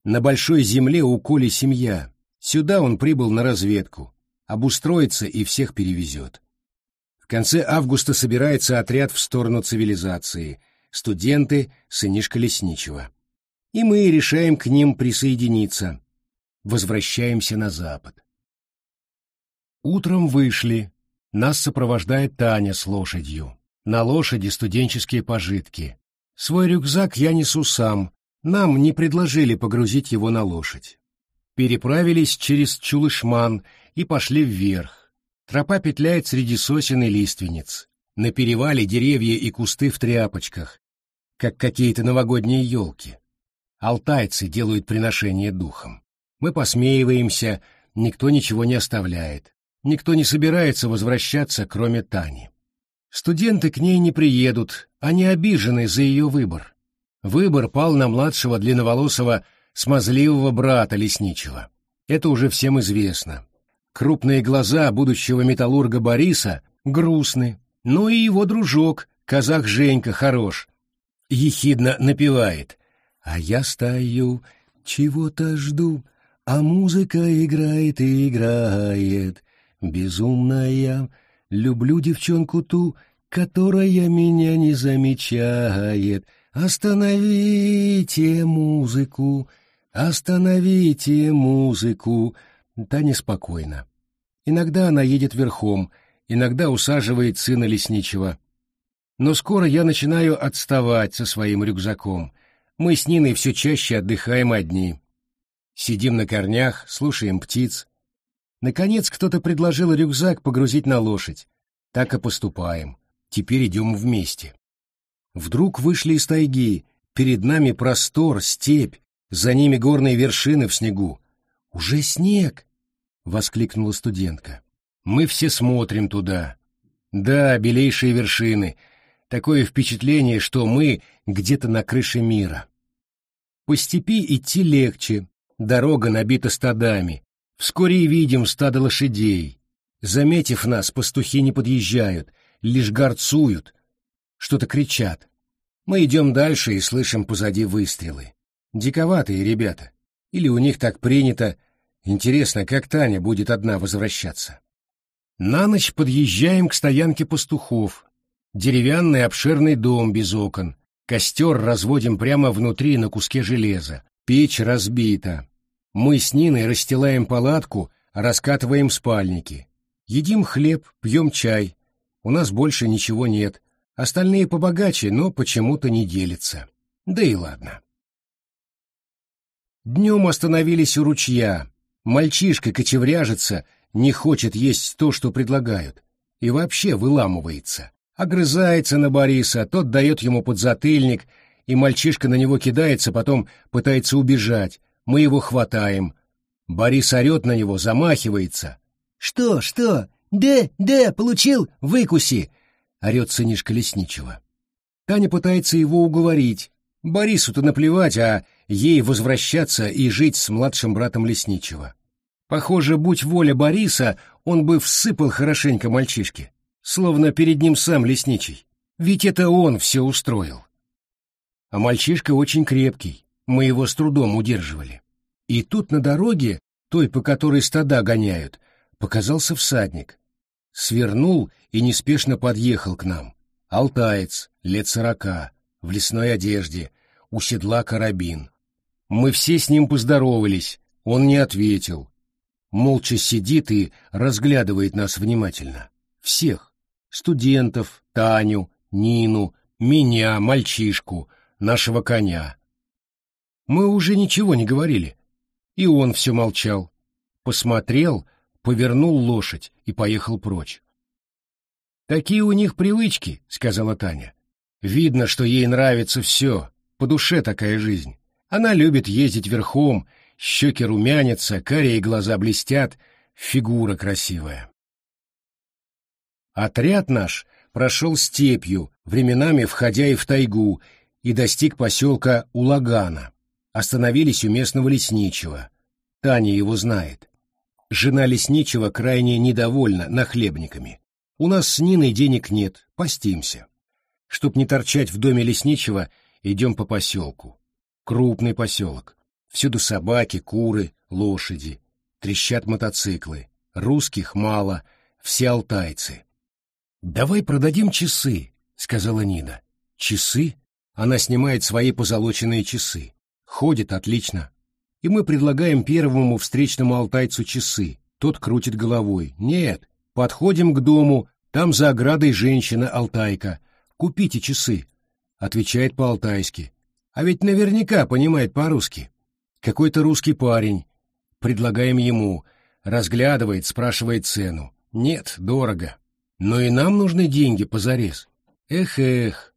На большой земле у Коли семья. Сюда он прибыл на разведку. Обустроится и всех перевезет. В конце августа собирается отряд в сторону цивилизации. Студенты, сынишка лесничего. И мы решаем к ним присоединиться. Возвращаемся на запад. Утром вышли, нас сопровождает Таня с лошадью. На лошади студенческие пожитки. Свой рюкзак я несу сам. Нам не предложили погрузить его на лошадь. Переправились через Чулышман и пошли вверх. Тропа петляет среди сосен и лиственниц. На перевале деревья и кусты в тряпочках, как какие-то новогодние елки. Алтайцы делают приношение духом. Мы посмеиваемся, никто ничего не оставляет. Никто не собирается возвращаться, кроме Тани. Студенты к ней не приедут, они обижены за ее выбор. Выбор пал на младшего длинноволосого смазливого брата лесничего. Это уже всем известно. Крупные глаза будущего металлурга Бориса грустны, но и его дружок, казах Женька, хорош. Ехидно напевает. «А я стою, чего-то жду, а музыка играет и играет. Безумная, люблю девчонку ту, которая меня не замечает. Остановите музыку, остановите музыку. Таня спокойна. Иногда она едет верхом, иногда усаживает сына лесничего. Но скоро я начинаю отставать со своим рюкзаком. Мы с Ниной все чаще отдыхаем одни. Сидим на корнях, слушаем птиц. Наконец кто-то предложил рюкзак погрузить на лошадь. Так и поступаем. Теперь идем вместе. Вдруг вышли из тайги. Перед нами простор, степь, за ними горные вершины в снегу. «Уже снег!» — воскликнула студентка. «Мы все смотрим туда. Да, белейшие вершины. Такое впечатление, что мы где-то на крыше мира. По степи идти легче, дорога набита стадами. Вскоре видим стадо лошадей. Заметив нас, пастухи не подъезжают, лишь горцуют, что-то кричат. Мы идем дальше и слышим позади выстрелы. Диковатые ребята. Или у них так принято. Интересно, как Таня будет одна возвращаться. На ночь подъезжаем к стоянке пастухов. Деревянный обширный дом без окон. Костер разводим прямо внутри на куске железа. Печь разбита. Мы с Ниной расстилаем палатку, раскатываем спальники. Едим хлеб, пьем чай. У нас больше ничего нет. Остальные побогаче, но почему-то не делятся. Да и ладно. Днем остановились у ручья. Мальчишка кочевряжется, не хочет есть то, что предлагают. И вообще выламывается. Огрызается на Бориса, тот дает ему подзатыльник, и мальчишка на него кидается, потом пытается убежать. Мы его хватаем. Борис орет на него, замахивается. «Что, что? Да, да, получил, выкуси!» — орет сынишка Лесничего. Таня пытается его уговорить. Борису-то наплевать, а ей возвращаться и жить с младшим братом Лесничего. Похоже, будь воля Бориса, он бы всыпал хорошенько мальчишке, словно перед ним сам Лесничий. Ведь это он все устроил. А мальчишка очень крепкий, мы его с трудом удерживали. И тут на дороге, той, по которой стада гоняют, показался всадник. Свернул и неспешно подъехал к нам. Алтаец, лет сорока, в лесной одежде, у седла карабин. Мы все с ним поздоровались, он не ответил. Молча сидит и разглядывает нас внимательно. Всех. Студентов, Таню, Нину, меня, мальчишку, нашего коня. Мы уже ничего не говорили. И он все молчал. Посмотрел, повернул лошадь и поехал прочь. «Такие у них привычки», — сказала Таня. «Видно, что ей нравится все, по душе такая жизнь. Она любит ездить верхом, щеки румянятся, карие глаза блестят, фигура красивая. Отряд наш прошел степью, временами входя и в тайгу, и достиг поселка Улагана. Остановились у местного лесничего. Таня его знает. Жена лесничего крайне недовольна нахлебниками. У нас с Ниной денег нет, постимся. Чтоб не торчать в доме лесничего, идем по поселку. Крупный поселок. Всюду собаки, куры, лошади. Трещат мотоциклы. Русских мало, все алтайцы. «Давай продадим часы», — сказала Нина. «Часы?» Она снимает свои позолоченные часы. Ходит отлично. И мы предлагаем первому встречному алтайцу часы. Тот крутит головой. «Нет, подходим к дому, там за оградой женщина-алтайка. Купите часы», — отвечает по-алтайски. А ведь наверняка понимает по-русски. Какой-то русский парень. Предлагаем ему. Разглядывает, спрашивает цену. Нет, дорого. Но и нам нужны деньги позарез. Эх-эх.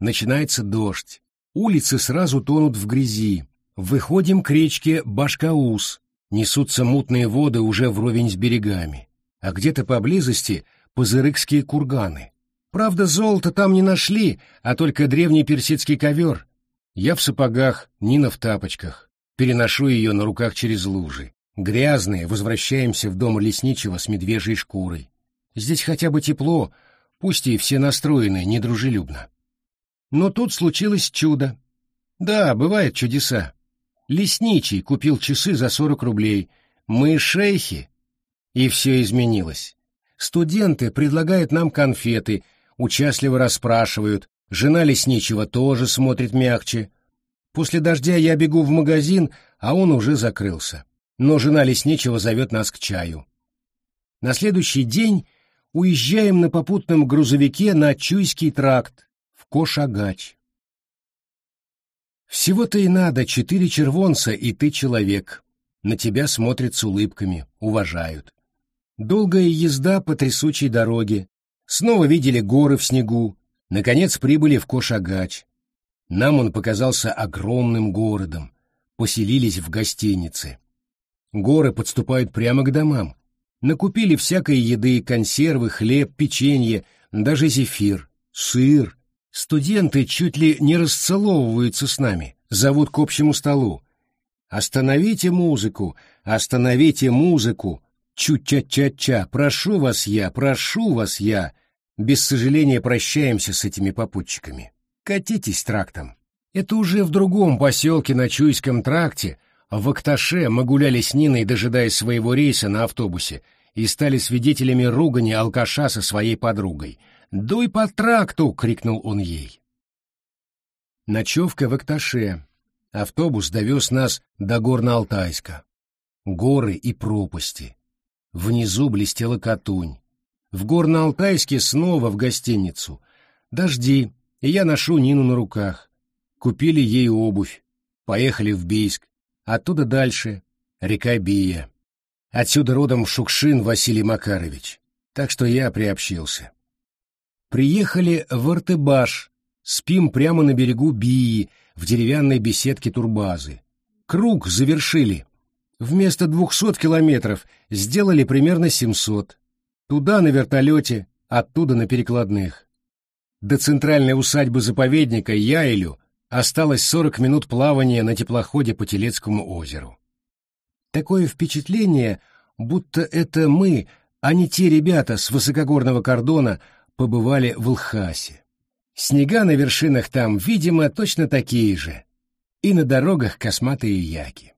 Начинается дождь. Улицы сразу тонут в грязи. Выходим к речке Башкаус. Несутся мутные воды уже вровень с берегами. А где-то поблизости пузырыкские курганы. Правда, золото там не нашли, а только древний персидский ковер — я в сапогах, Нина в тапочках. Переношу ее на руках через лужи. Грязные, возвращаемся в дом лесничего с медвежьей шкурой. Здесь хотя бы тепло, пусть и все настроены недружелюбно. Но тут случилось чудо. Да, бывают чудеса. Лесничий купил часы за сорок рублей. Мы шейхи. И все изменилось. Студенты предлагают нам конфеты, участливо расспрашивают, Жена лесничего тоже смотрит мягче. После дождя я бегу в магазин, а он уже закрылся. Но жена лесничего зовет нас к чаю. На следующий день уезжаем на попутном грузовике на Чуйский тракт в Кошагач. Всего-то и надо четыре червонца, и ты человек. На тебя смотрят с улыбками, уважают. Долгая езда по трясучей дороге. Снова видели горы в снегу. Наконец прибыли в Кошагач. Нам он показался огромным городом. Поселились в гостинице. Горы подступают прямо к домам. Накупили всякой еды, консервы, хлеб, печенье, даже зефир, сыр. Студенты чуть ли не расцеловываются с нами, зовут к общему столу. «Остановите музыку! Остановите музыку! Чу-ча-ча-ча! Прошу вас я! Прошу вас я!» Без сожаления прощаемся с этими попутчиками. Катитесь трактом. Это уже в другом поселке на Чуйском тракте, в Акташе мы гуляли с Ниной, дожидаясь своего рейса на автобусе, и стали свидетелями ругани алкаша со своей подругой. «Дуй по тракту!» — крикнул он ей. Ночевка в Акташе. Автобус довез нас до Горно-Алтайска. Горы и пропасти. Внизу блестела Катунь. В Горно-Алтайске снова в гостиницу. Дожди, и я ношу Нину на руках. Купили ей обувь. Поехали в Бийск. Оттуда дальше — река Бия. Отсюда родом Шукшин Василий Макарович. Так что я приобщился. Приехали в Артыбаш. Спим прямо на берегу Бии, в деревянной беседке турбазы. Круг завершили. Вместо двухсот километров сделали примерно семьсот. Туда на вертолете, оттуда на перекладных. До центральной усадьбы заповедника Яйлю осталось сорок минут плавания на теплоходе по Телецкому озеру. Такое впечатление, будто это мы, а не те ребята с высокогорного кордона, побывали в Лхасе. Снега на вершинах там, видимо, точно такие же. И на дорогах косматые яки.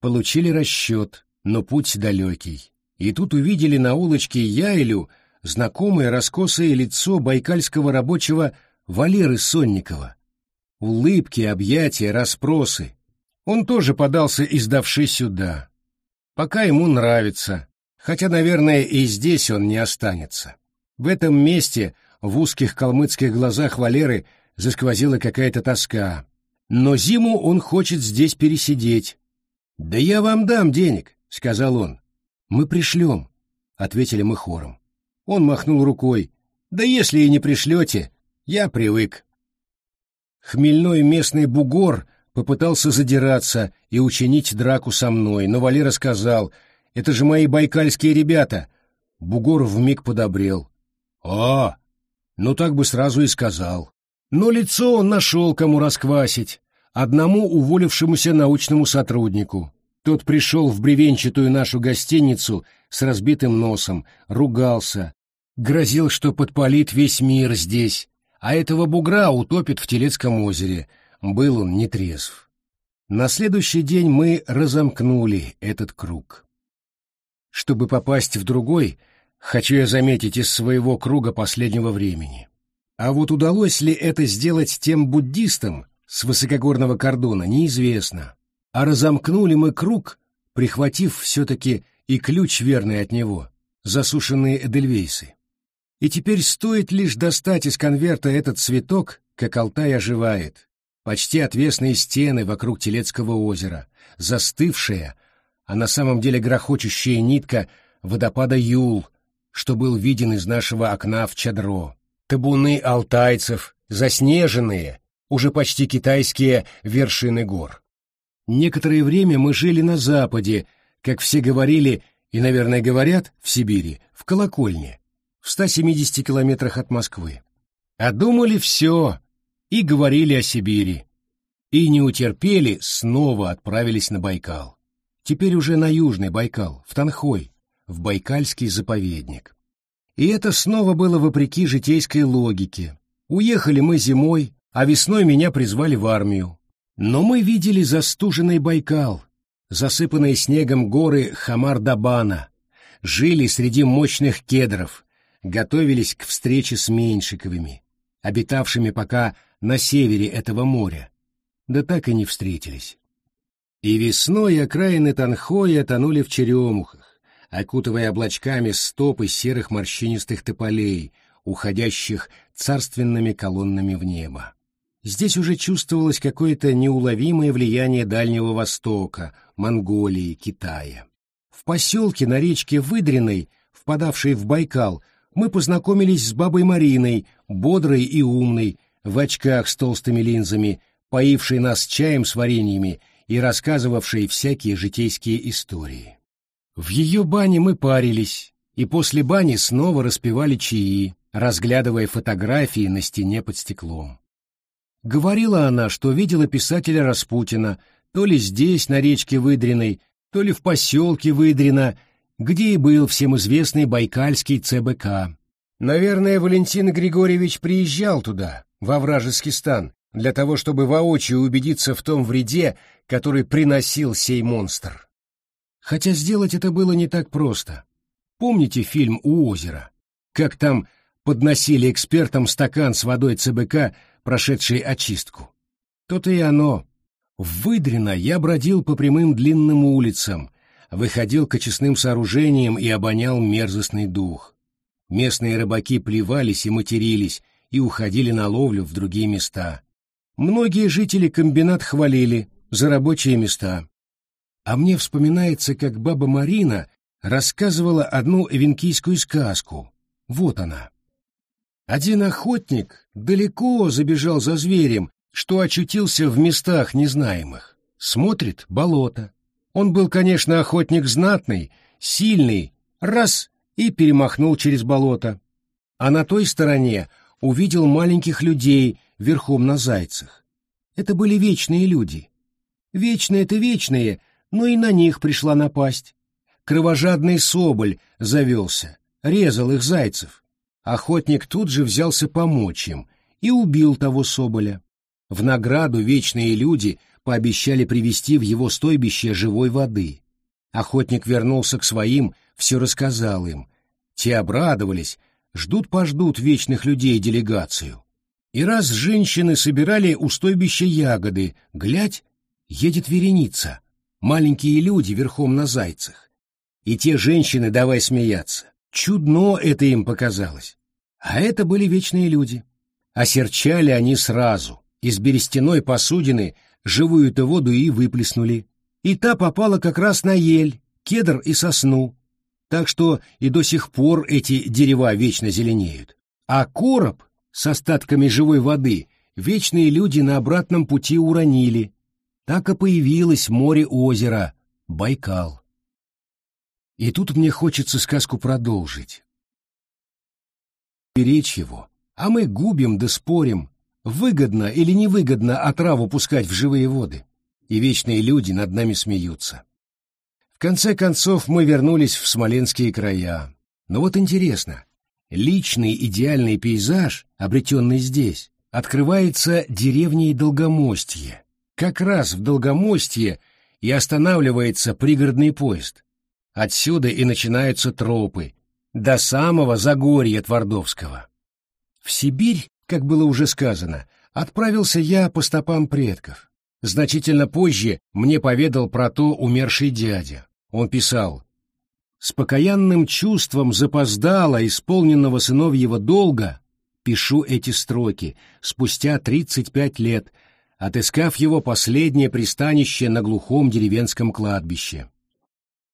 Получили расчет, но путь далекий. И тут увидели на улочке Яйлю знакомое раскосое лицо байкальского рабочего Валеры Сонникова. Улыбки, объятия, расспросы. Он тоже подался, издавшись сюда. Пока ему нравится, хотя, наверное, и здесь он не останется. В этом месте в узких калмыцких глазах Валеры засквозила какая-то тоска. Но зиму он хочет здесь пересидеть. «Да я вам дам денег», — сказал он. «Мы пришлем», — ответили мы хором. Он махнул рукой. «Да если и не пришлете, я привык». Хмельной местный бугор попытался задираться и учинить драку со мной, но Валера сказал, «Это же мои байкальские ребята». Бугор вмиг подобрел. «А, ну так бы сразу и сказал». Но лицо он нашел, кому расквасить. Одному уволившемуся научному сотруднику. Тот пришел в бревенчатую нашу гостиницу с разбитым носом, ругался, грозил, что подпалит весь мир здесь, а этого бугра утопит в Телецком озере. Был он нетрезв. На следующий день мы разомкнули этот круг. Чтобы попасть в другой — Хочу я заметить из своего круга последнего времени. А вот удалось ли это сделать тем буддистам с высокогорного кордона, неизвестно. А разомкнули мы круг, прихватив все-таки и ключ верный от него, засушенные эдельвейсы. И теперь стоит лишь достать из конверта этот цветок, как Алтай оживает. Почти отвесные стены вокруг Телецкого озера, застывшая, а на самом деле грохочущая нитка водопада Юл, что был виден из нашего окна в Чадро. Табуны алтайцев, заснеженные, уже почти китайские вершины гор. Некоторое время мы жили на западе, как все говорили и, наверное, говорят, в Сибири, в колокольне, в 170 километрах от Москвы. А думали все и говорили о Сибири. И не утерпели, снова отправились на Байкал. Теперь уже на Южный Байкал, в Танхой, в Байкальский заповедник. И это снова было вопреки житейской логике. Уехали мы зимой, а весной меня призвали в армию. Но мы видели застуженный Байкал, засыпанные снегом горы Хамар-Дабана, жили среди мощных кедров, готовились к встрече с Меньшиковыми, обитавшими пока на севере этого моря, да так и не встретились. И весной окраины Танхоя тонули в черемухах, окутывая облачками стопы серых морщинистых тополей, уходящих царственными колоннами в небо. Здесь уже чувствовалось какое-то неуловимое влияние Дальнего Востока, Монголии, Китая. В поселке на речке Выдриной, впадавшей в Байкал, мы познакомились с бабой Мариной, бодрой и умной, в очках с толстыми линзами, поившей нас чаем с вареньями и рассказывавшей всякие житейские истории. В ее бане мы парились, и после бани снова распевали чаи, разглядывая фотографии на стене под стеклом. Говорила она, что видела писателя Распутина то ли здесь, на речке Выдриной, то ли в поселке Выдрина, где и был всем известный Байкальский ЦБК. Наверное, Валентин Григорьевич приезжал туда, во вражеский стан, для того, чтобы воочию убедиться в том вреде, который приносил сей монстр. Хотя сделать это было не так просто. Помните фильм «У озера»? Как там подносили экспертам стакан с водой ЦБК, прошедшей очистку? То-то и оно. В я бродил по прямым длинным улицам, выходил к очистным сооружениям и обонял мерзостный дух. Местные рыбаки плевались и матерились, и уходили на ловлю в другие места. Многие жители комбинат хвалили за рабочие места. А мне вспоминается, как баба Марина рассказывала одну эвенкийскую сказку. Вот она. Один охотник далеко забежал за зверем, что очутился в местах незнаемых. Смотрит — болото. Он был, конечно, охотник знатный, сильный, раз — и перемахнул через болото. А на той стороне увидел маленьких людей верхом на зайцах. Это были вечные люди. Вечные-то вечные, но и на них пришла напасть. Кровожадный соболь завелся, резал их зайцев. Охотник тут же взялся помочь им и убил того соболя. В награду вечные люди пообещали привести в его стойбище живой воды. Охотник вернулся к своим, все рассказал им. Те обрадовались, ждут-пождут вечных людей делегацию. И раз женщины собирали у стойбища ягоды, глядь, едет вереница, маленькие люди верхом на зайцах. И те женщины давай смеяться. Чудно это им показалось. А это были вечные люди. Осерчали они сразу из берестяной посудины живую-то воду и выплеснули. И та попала как раз на ель, кедр и сосну. Так что и до сих пор эти дерева вечно зеленеют. А короб с остатками живой воды вечные люди на обратном пути уронили. Так и появилось море-озеро, Байкал. И тут мне хочется сказку продолжить. Беречь его, а мы губим да спорим, выгодно или невыгодно отраву пускать в живые воды, и вечные люди над нами смеются. В конце концов мы вернулись в смоленские края. Но вот интересно, личный идеальный пейзаж, обретенный здесь, открывается деревней Долгомостье. Как раз в Долгомостье и останавливается пригородный поезд. Отсюда и начинаются тропы, до самого Загорья Твардовского. В Сибирь как было уже сказано, отправился я по стопам предков. Значительно позже мне поведал про то умерший дядя. Он писал, «С покаянным чувством запоздало исполненного сыновьего долга пишу эти строки спустя 35 лет, отыскав его последнее пристанище на глухом деревенском кладбище.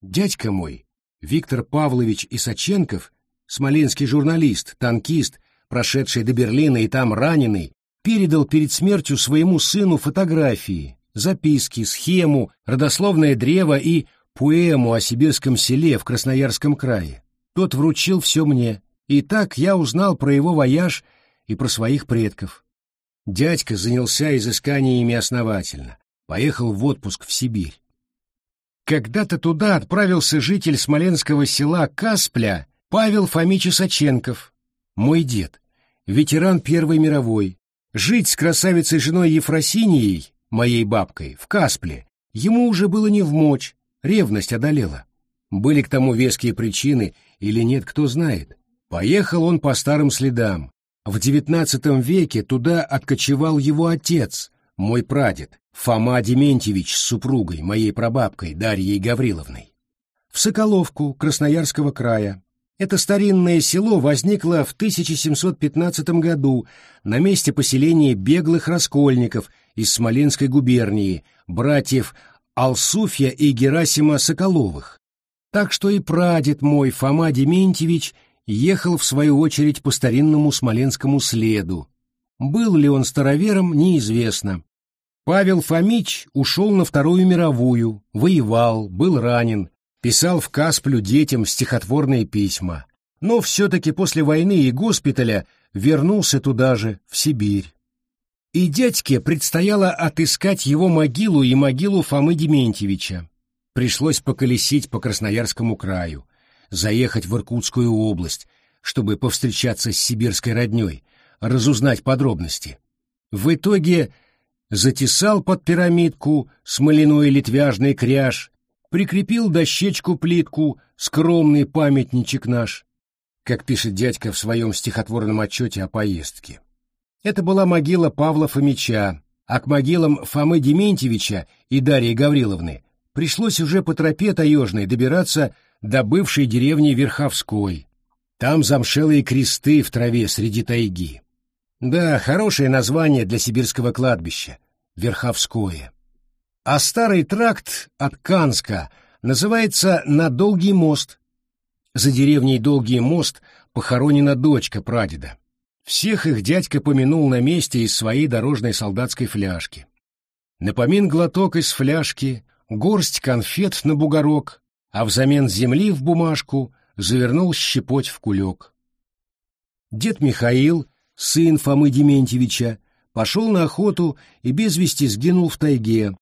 Дядька мой, Виктор Павлович Исаченков, смоленский журналист, танкист, прошедший до Берлина и там раненый, передал перед смертью своему сыну фотографии, записки, схему, родословное древо и поэму о сибирском селе в Красноярском крае. Тот вручил все мне, и так я узнал про его вояж и про своих предков. Дядька занялся изысканиями основательно, поехал в отпуск в Сибирь. Когда-то туда отправился житель смоленского села Каспля Павел Фомич Саченков, мой дед, ветеран Первой мировой, жить с красавицей женой Ефросинией, моей бабкой, в Каспле, ему уже было не вмочь, ревность одолела. Были к тому веские причины или нет, кто знает. Поехал он по старым следам. В девятнадцатом веке туда откочевал его отец, мой прадед, Фома Дементьевич с супругой, моей прабабкой Дарьей Гавриловной. В Соколовку Красноярского края, Это старинное село возникло в 1715 году на месте поселения беглых раскольников из Смоленской губернии, братьев Алсуфья и Герасима Соколовых. Так что и прадед мой, Фома Дементьевич, ехал в свою очередь по старинному смоленскому следу. Был ли он старовером, неизвестно. Павел Фомич ушел на Вторую мировую, воевал, был ранен, писал в Касплю детям стихотворные письма, но все-таки после войны и госпиталя вернулся туда же, в Сибирь. И дядьке предстояло отыскать его могилу и могилу Фомы Дементьевича. Пришлось поколесить по Красноярскому краю, заехать в Иркутскую область, чтобы повстречаться с сибирской родней, разузнать подробности. В итоге затесал под пирамидку смоляной литвяжный кряж прикрепил дощечку-плитку, скромный памятничек наш, как пишет дядька в своем стихотворном отчете о поездке. Это была могила Павла Фомича, а к могилам Фомы Дементьевича и Дарьи Гавриловны пришлось уже по тропе таежной добираться до бывшей деревни Верховской. Там замшелые кресты в траве среди тайги. Да, хорошее название для сибирского кладбища — Верховское а старый тракт от Канска называется «На Долгий мост». За деревней Долгий мост похоронена дочка прадеда. Всех их дядька помянул на месте из своей дорожной солдатской фляжки. Напомин глоток из фляжки, горсть конфет на бугорок, а взамен земли в бумажку завернул щепоть в кулек. Дед Михаил, сын Фомы Дементьевича, пошел на охоту и без вести сгинул в тайге,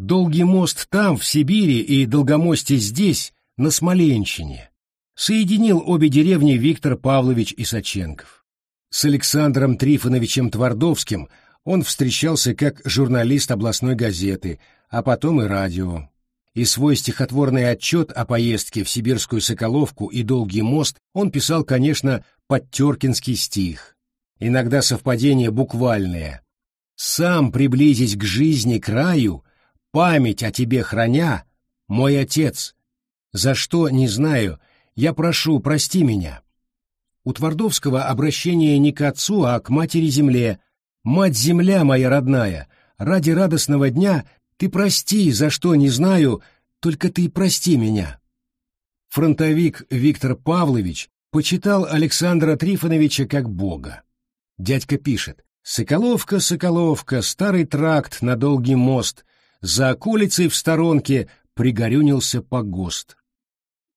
Долгий мост там, в Сибири, и Долгомосте здесь, на Смоленщине. Соединил обе деревни Виктор Павлович Исаченков. С Александром Трифоновичем Твардовским он встречался как журналист областной газеты, а потом и радио. И свой стихотворный отчет о поездке в Сибирскую Соколовку и Долгий мост он писал, конечно, под теркинский стих. Иногда совпадения буквальные. «Сам приблизись к жизни краю», память о тебе храня, мой отец, за что, не знаю, я прошу, прости меня. У Твардовского обращение не к отцу, а к матери-земле. Мать-земля моя родная, ради радостного дня ты прости, за что, не знаю, только ты прости меня. Фронтовик Виктор Павлович почитал Александра Трифоновича как бога. Дядька пишет, «Соколовка, Соколовка, старый тракт на долгий мост, за околицей в сторонке пригорюнился погост.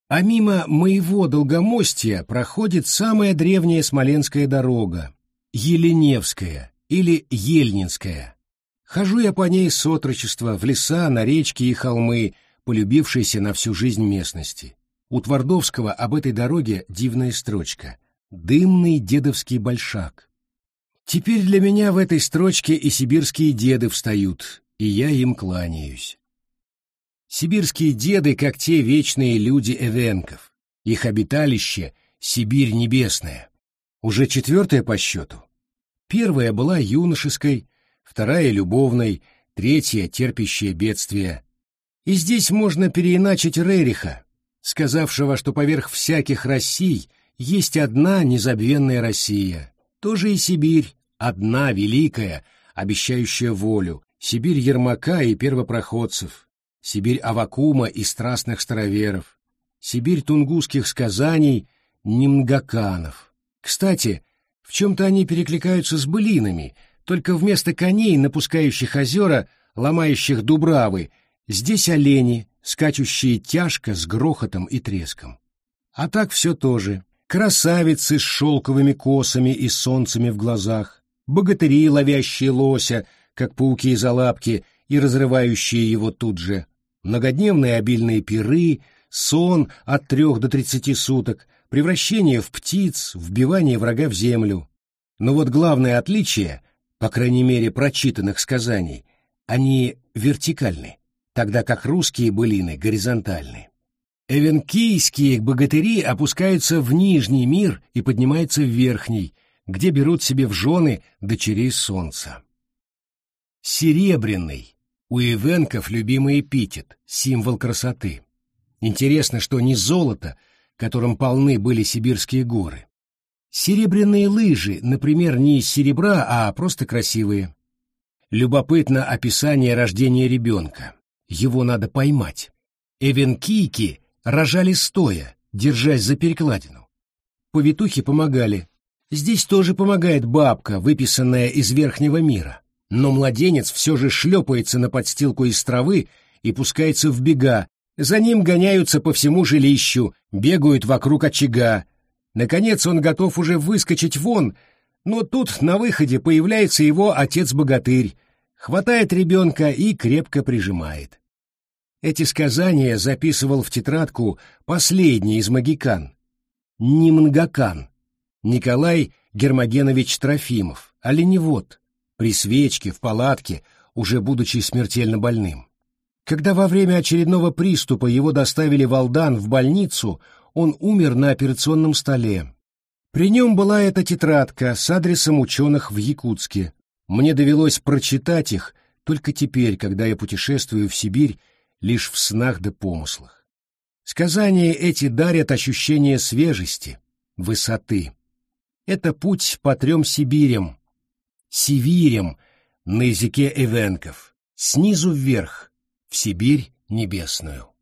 А мимо моего долгомостья проходит самая древняя смоленская дорога — Еленевская или Ельнинская. Хожу я по ней с отрочества в леса, на речки и холмы, полюбившиеся на всю жизнь местности. У Твардовского об этой дороге дивная строчка «Дымный дедовский большак». Теперь для меня в этой строчке и сибирские деды встают, и я им кланяюсь. Сибирские деды, как те вечные люди эвенков, их обиталище — Сибирь небесная, уже четвертая по счету. Первая была юношеской, вторая — любовной, третья — терпящая бедствия. И здесь можно переиначить Рериха, сказавшего, что поверх всяких Россий есть одна незабвенная Россия, тоже и Сибирь, одна великая, обещающая волю, Сибирь Ермака и первопроходцев, Сибирь Авакума и страстных староверов, Сибирь тунгусских сказаний, нимгаканов. Кстати, в чем-то они перекликаются с былинами, только вместо коней, напускающих озера, ломающих дубравы, здесь олени, скачущие тяжко с грохотом и треском. А так все то же. Красавицы с шелковыми косами и солнцами в глазах, богатыри, ловящие лося — как пауки за лапки, и разрывающие его тут же, многодневные обильные пиры, сон от трех до тридцати суток, превращение в птиц, вбивание врага в землю. Но вот главное отличие, по крайней мере прочитанных сказаний, они вертикальны, тогда как русские былины горизонтальны. Эвенкийские богатыри опускаются в нижний мир и поднимаются в верхний, где берут себе в жены дочерей солнца. Серебряный. У ивенков любимый эпитет, символ красоты. Интересно, что не золото, которым полны были сибирские горы. Серебряные лыжи, например, не из серебра, а просто красивые. Любопытно описание рождения ребенка. Его надо поймать. Эвенкийки рожали стоя, держась за перекладину. Повитухи помогали. Здесь тоже помогает бабка, выписанная из верхнего мира. Но младенец все же шлепается на подстилку из травы и пускается в бега. За ним гоняются по всему жилищу, бегают вокруг очага. Наконец он готов уже выскочить вон, но тут на выходе появляется его отец-богатырь, хватает ребенка и крепко прижимает. Эти сказания записывал в тетрадку последний из магикан, Нимнгакан, Николай Гермогенович Трофимов, оленевод, при свечке, в палатке, уже будучи смертельно больным. Когда во время очередного приступа его доставили в Алдан в больницу, он умер на операционном столе. При нем была эта тетрадка с адресом ученых в Якутске. Мне довелось прочитать их только теперь, когда я путешествую в Сибирь лишь в снах да помыслах. Сказания эти дарят ощущение свежести, высоты. Это путь по трем Сибирям, Сибирям на языке эвенков, снизу вверх, в Сибирь небесную.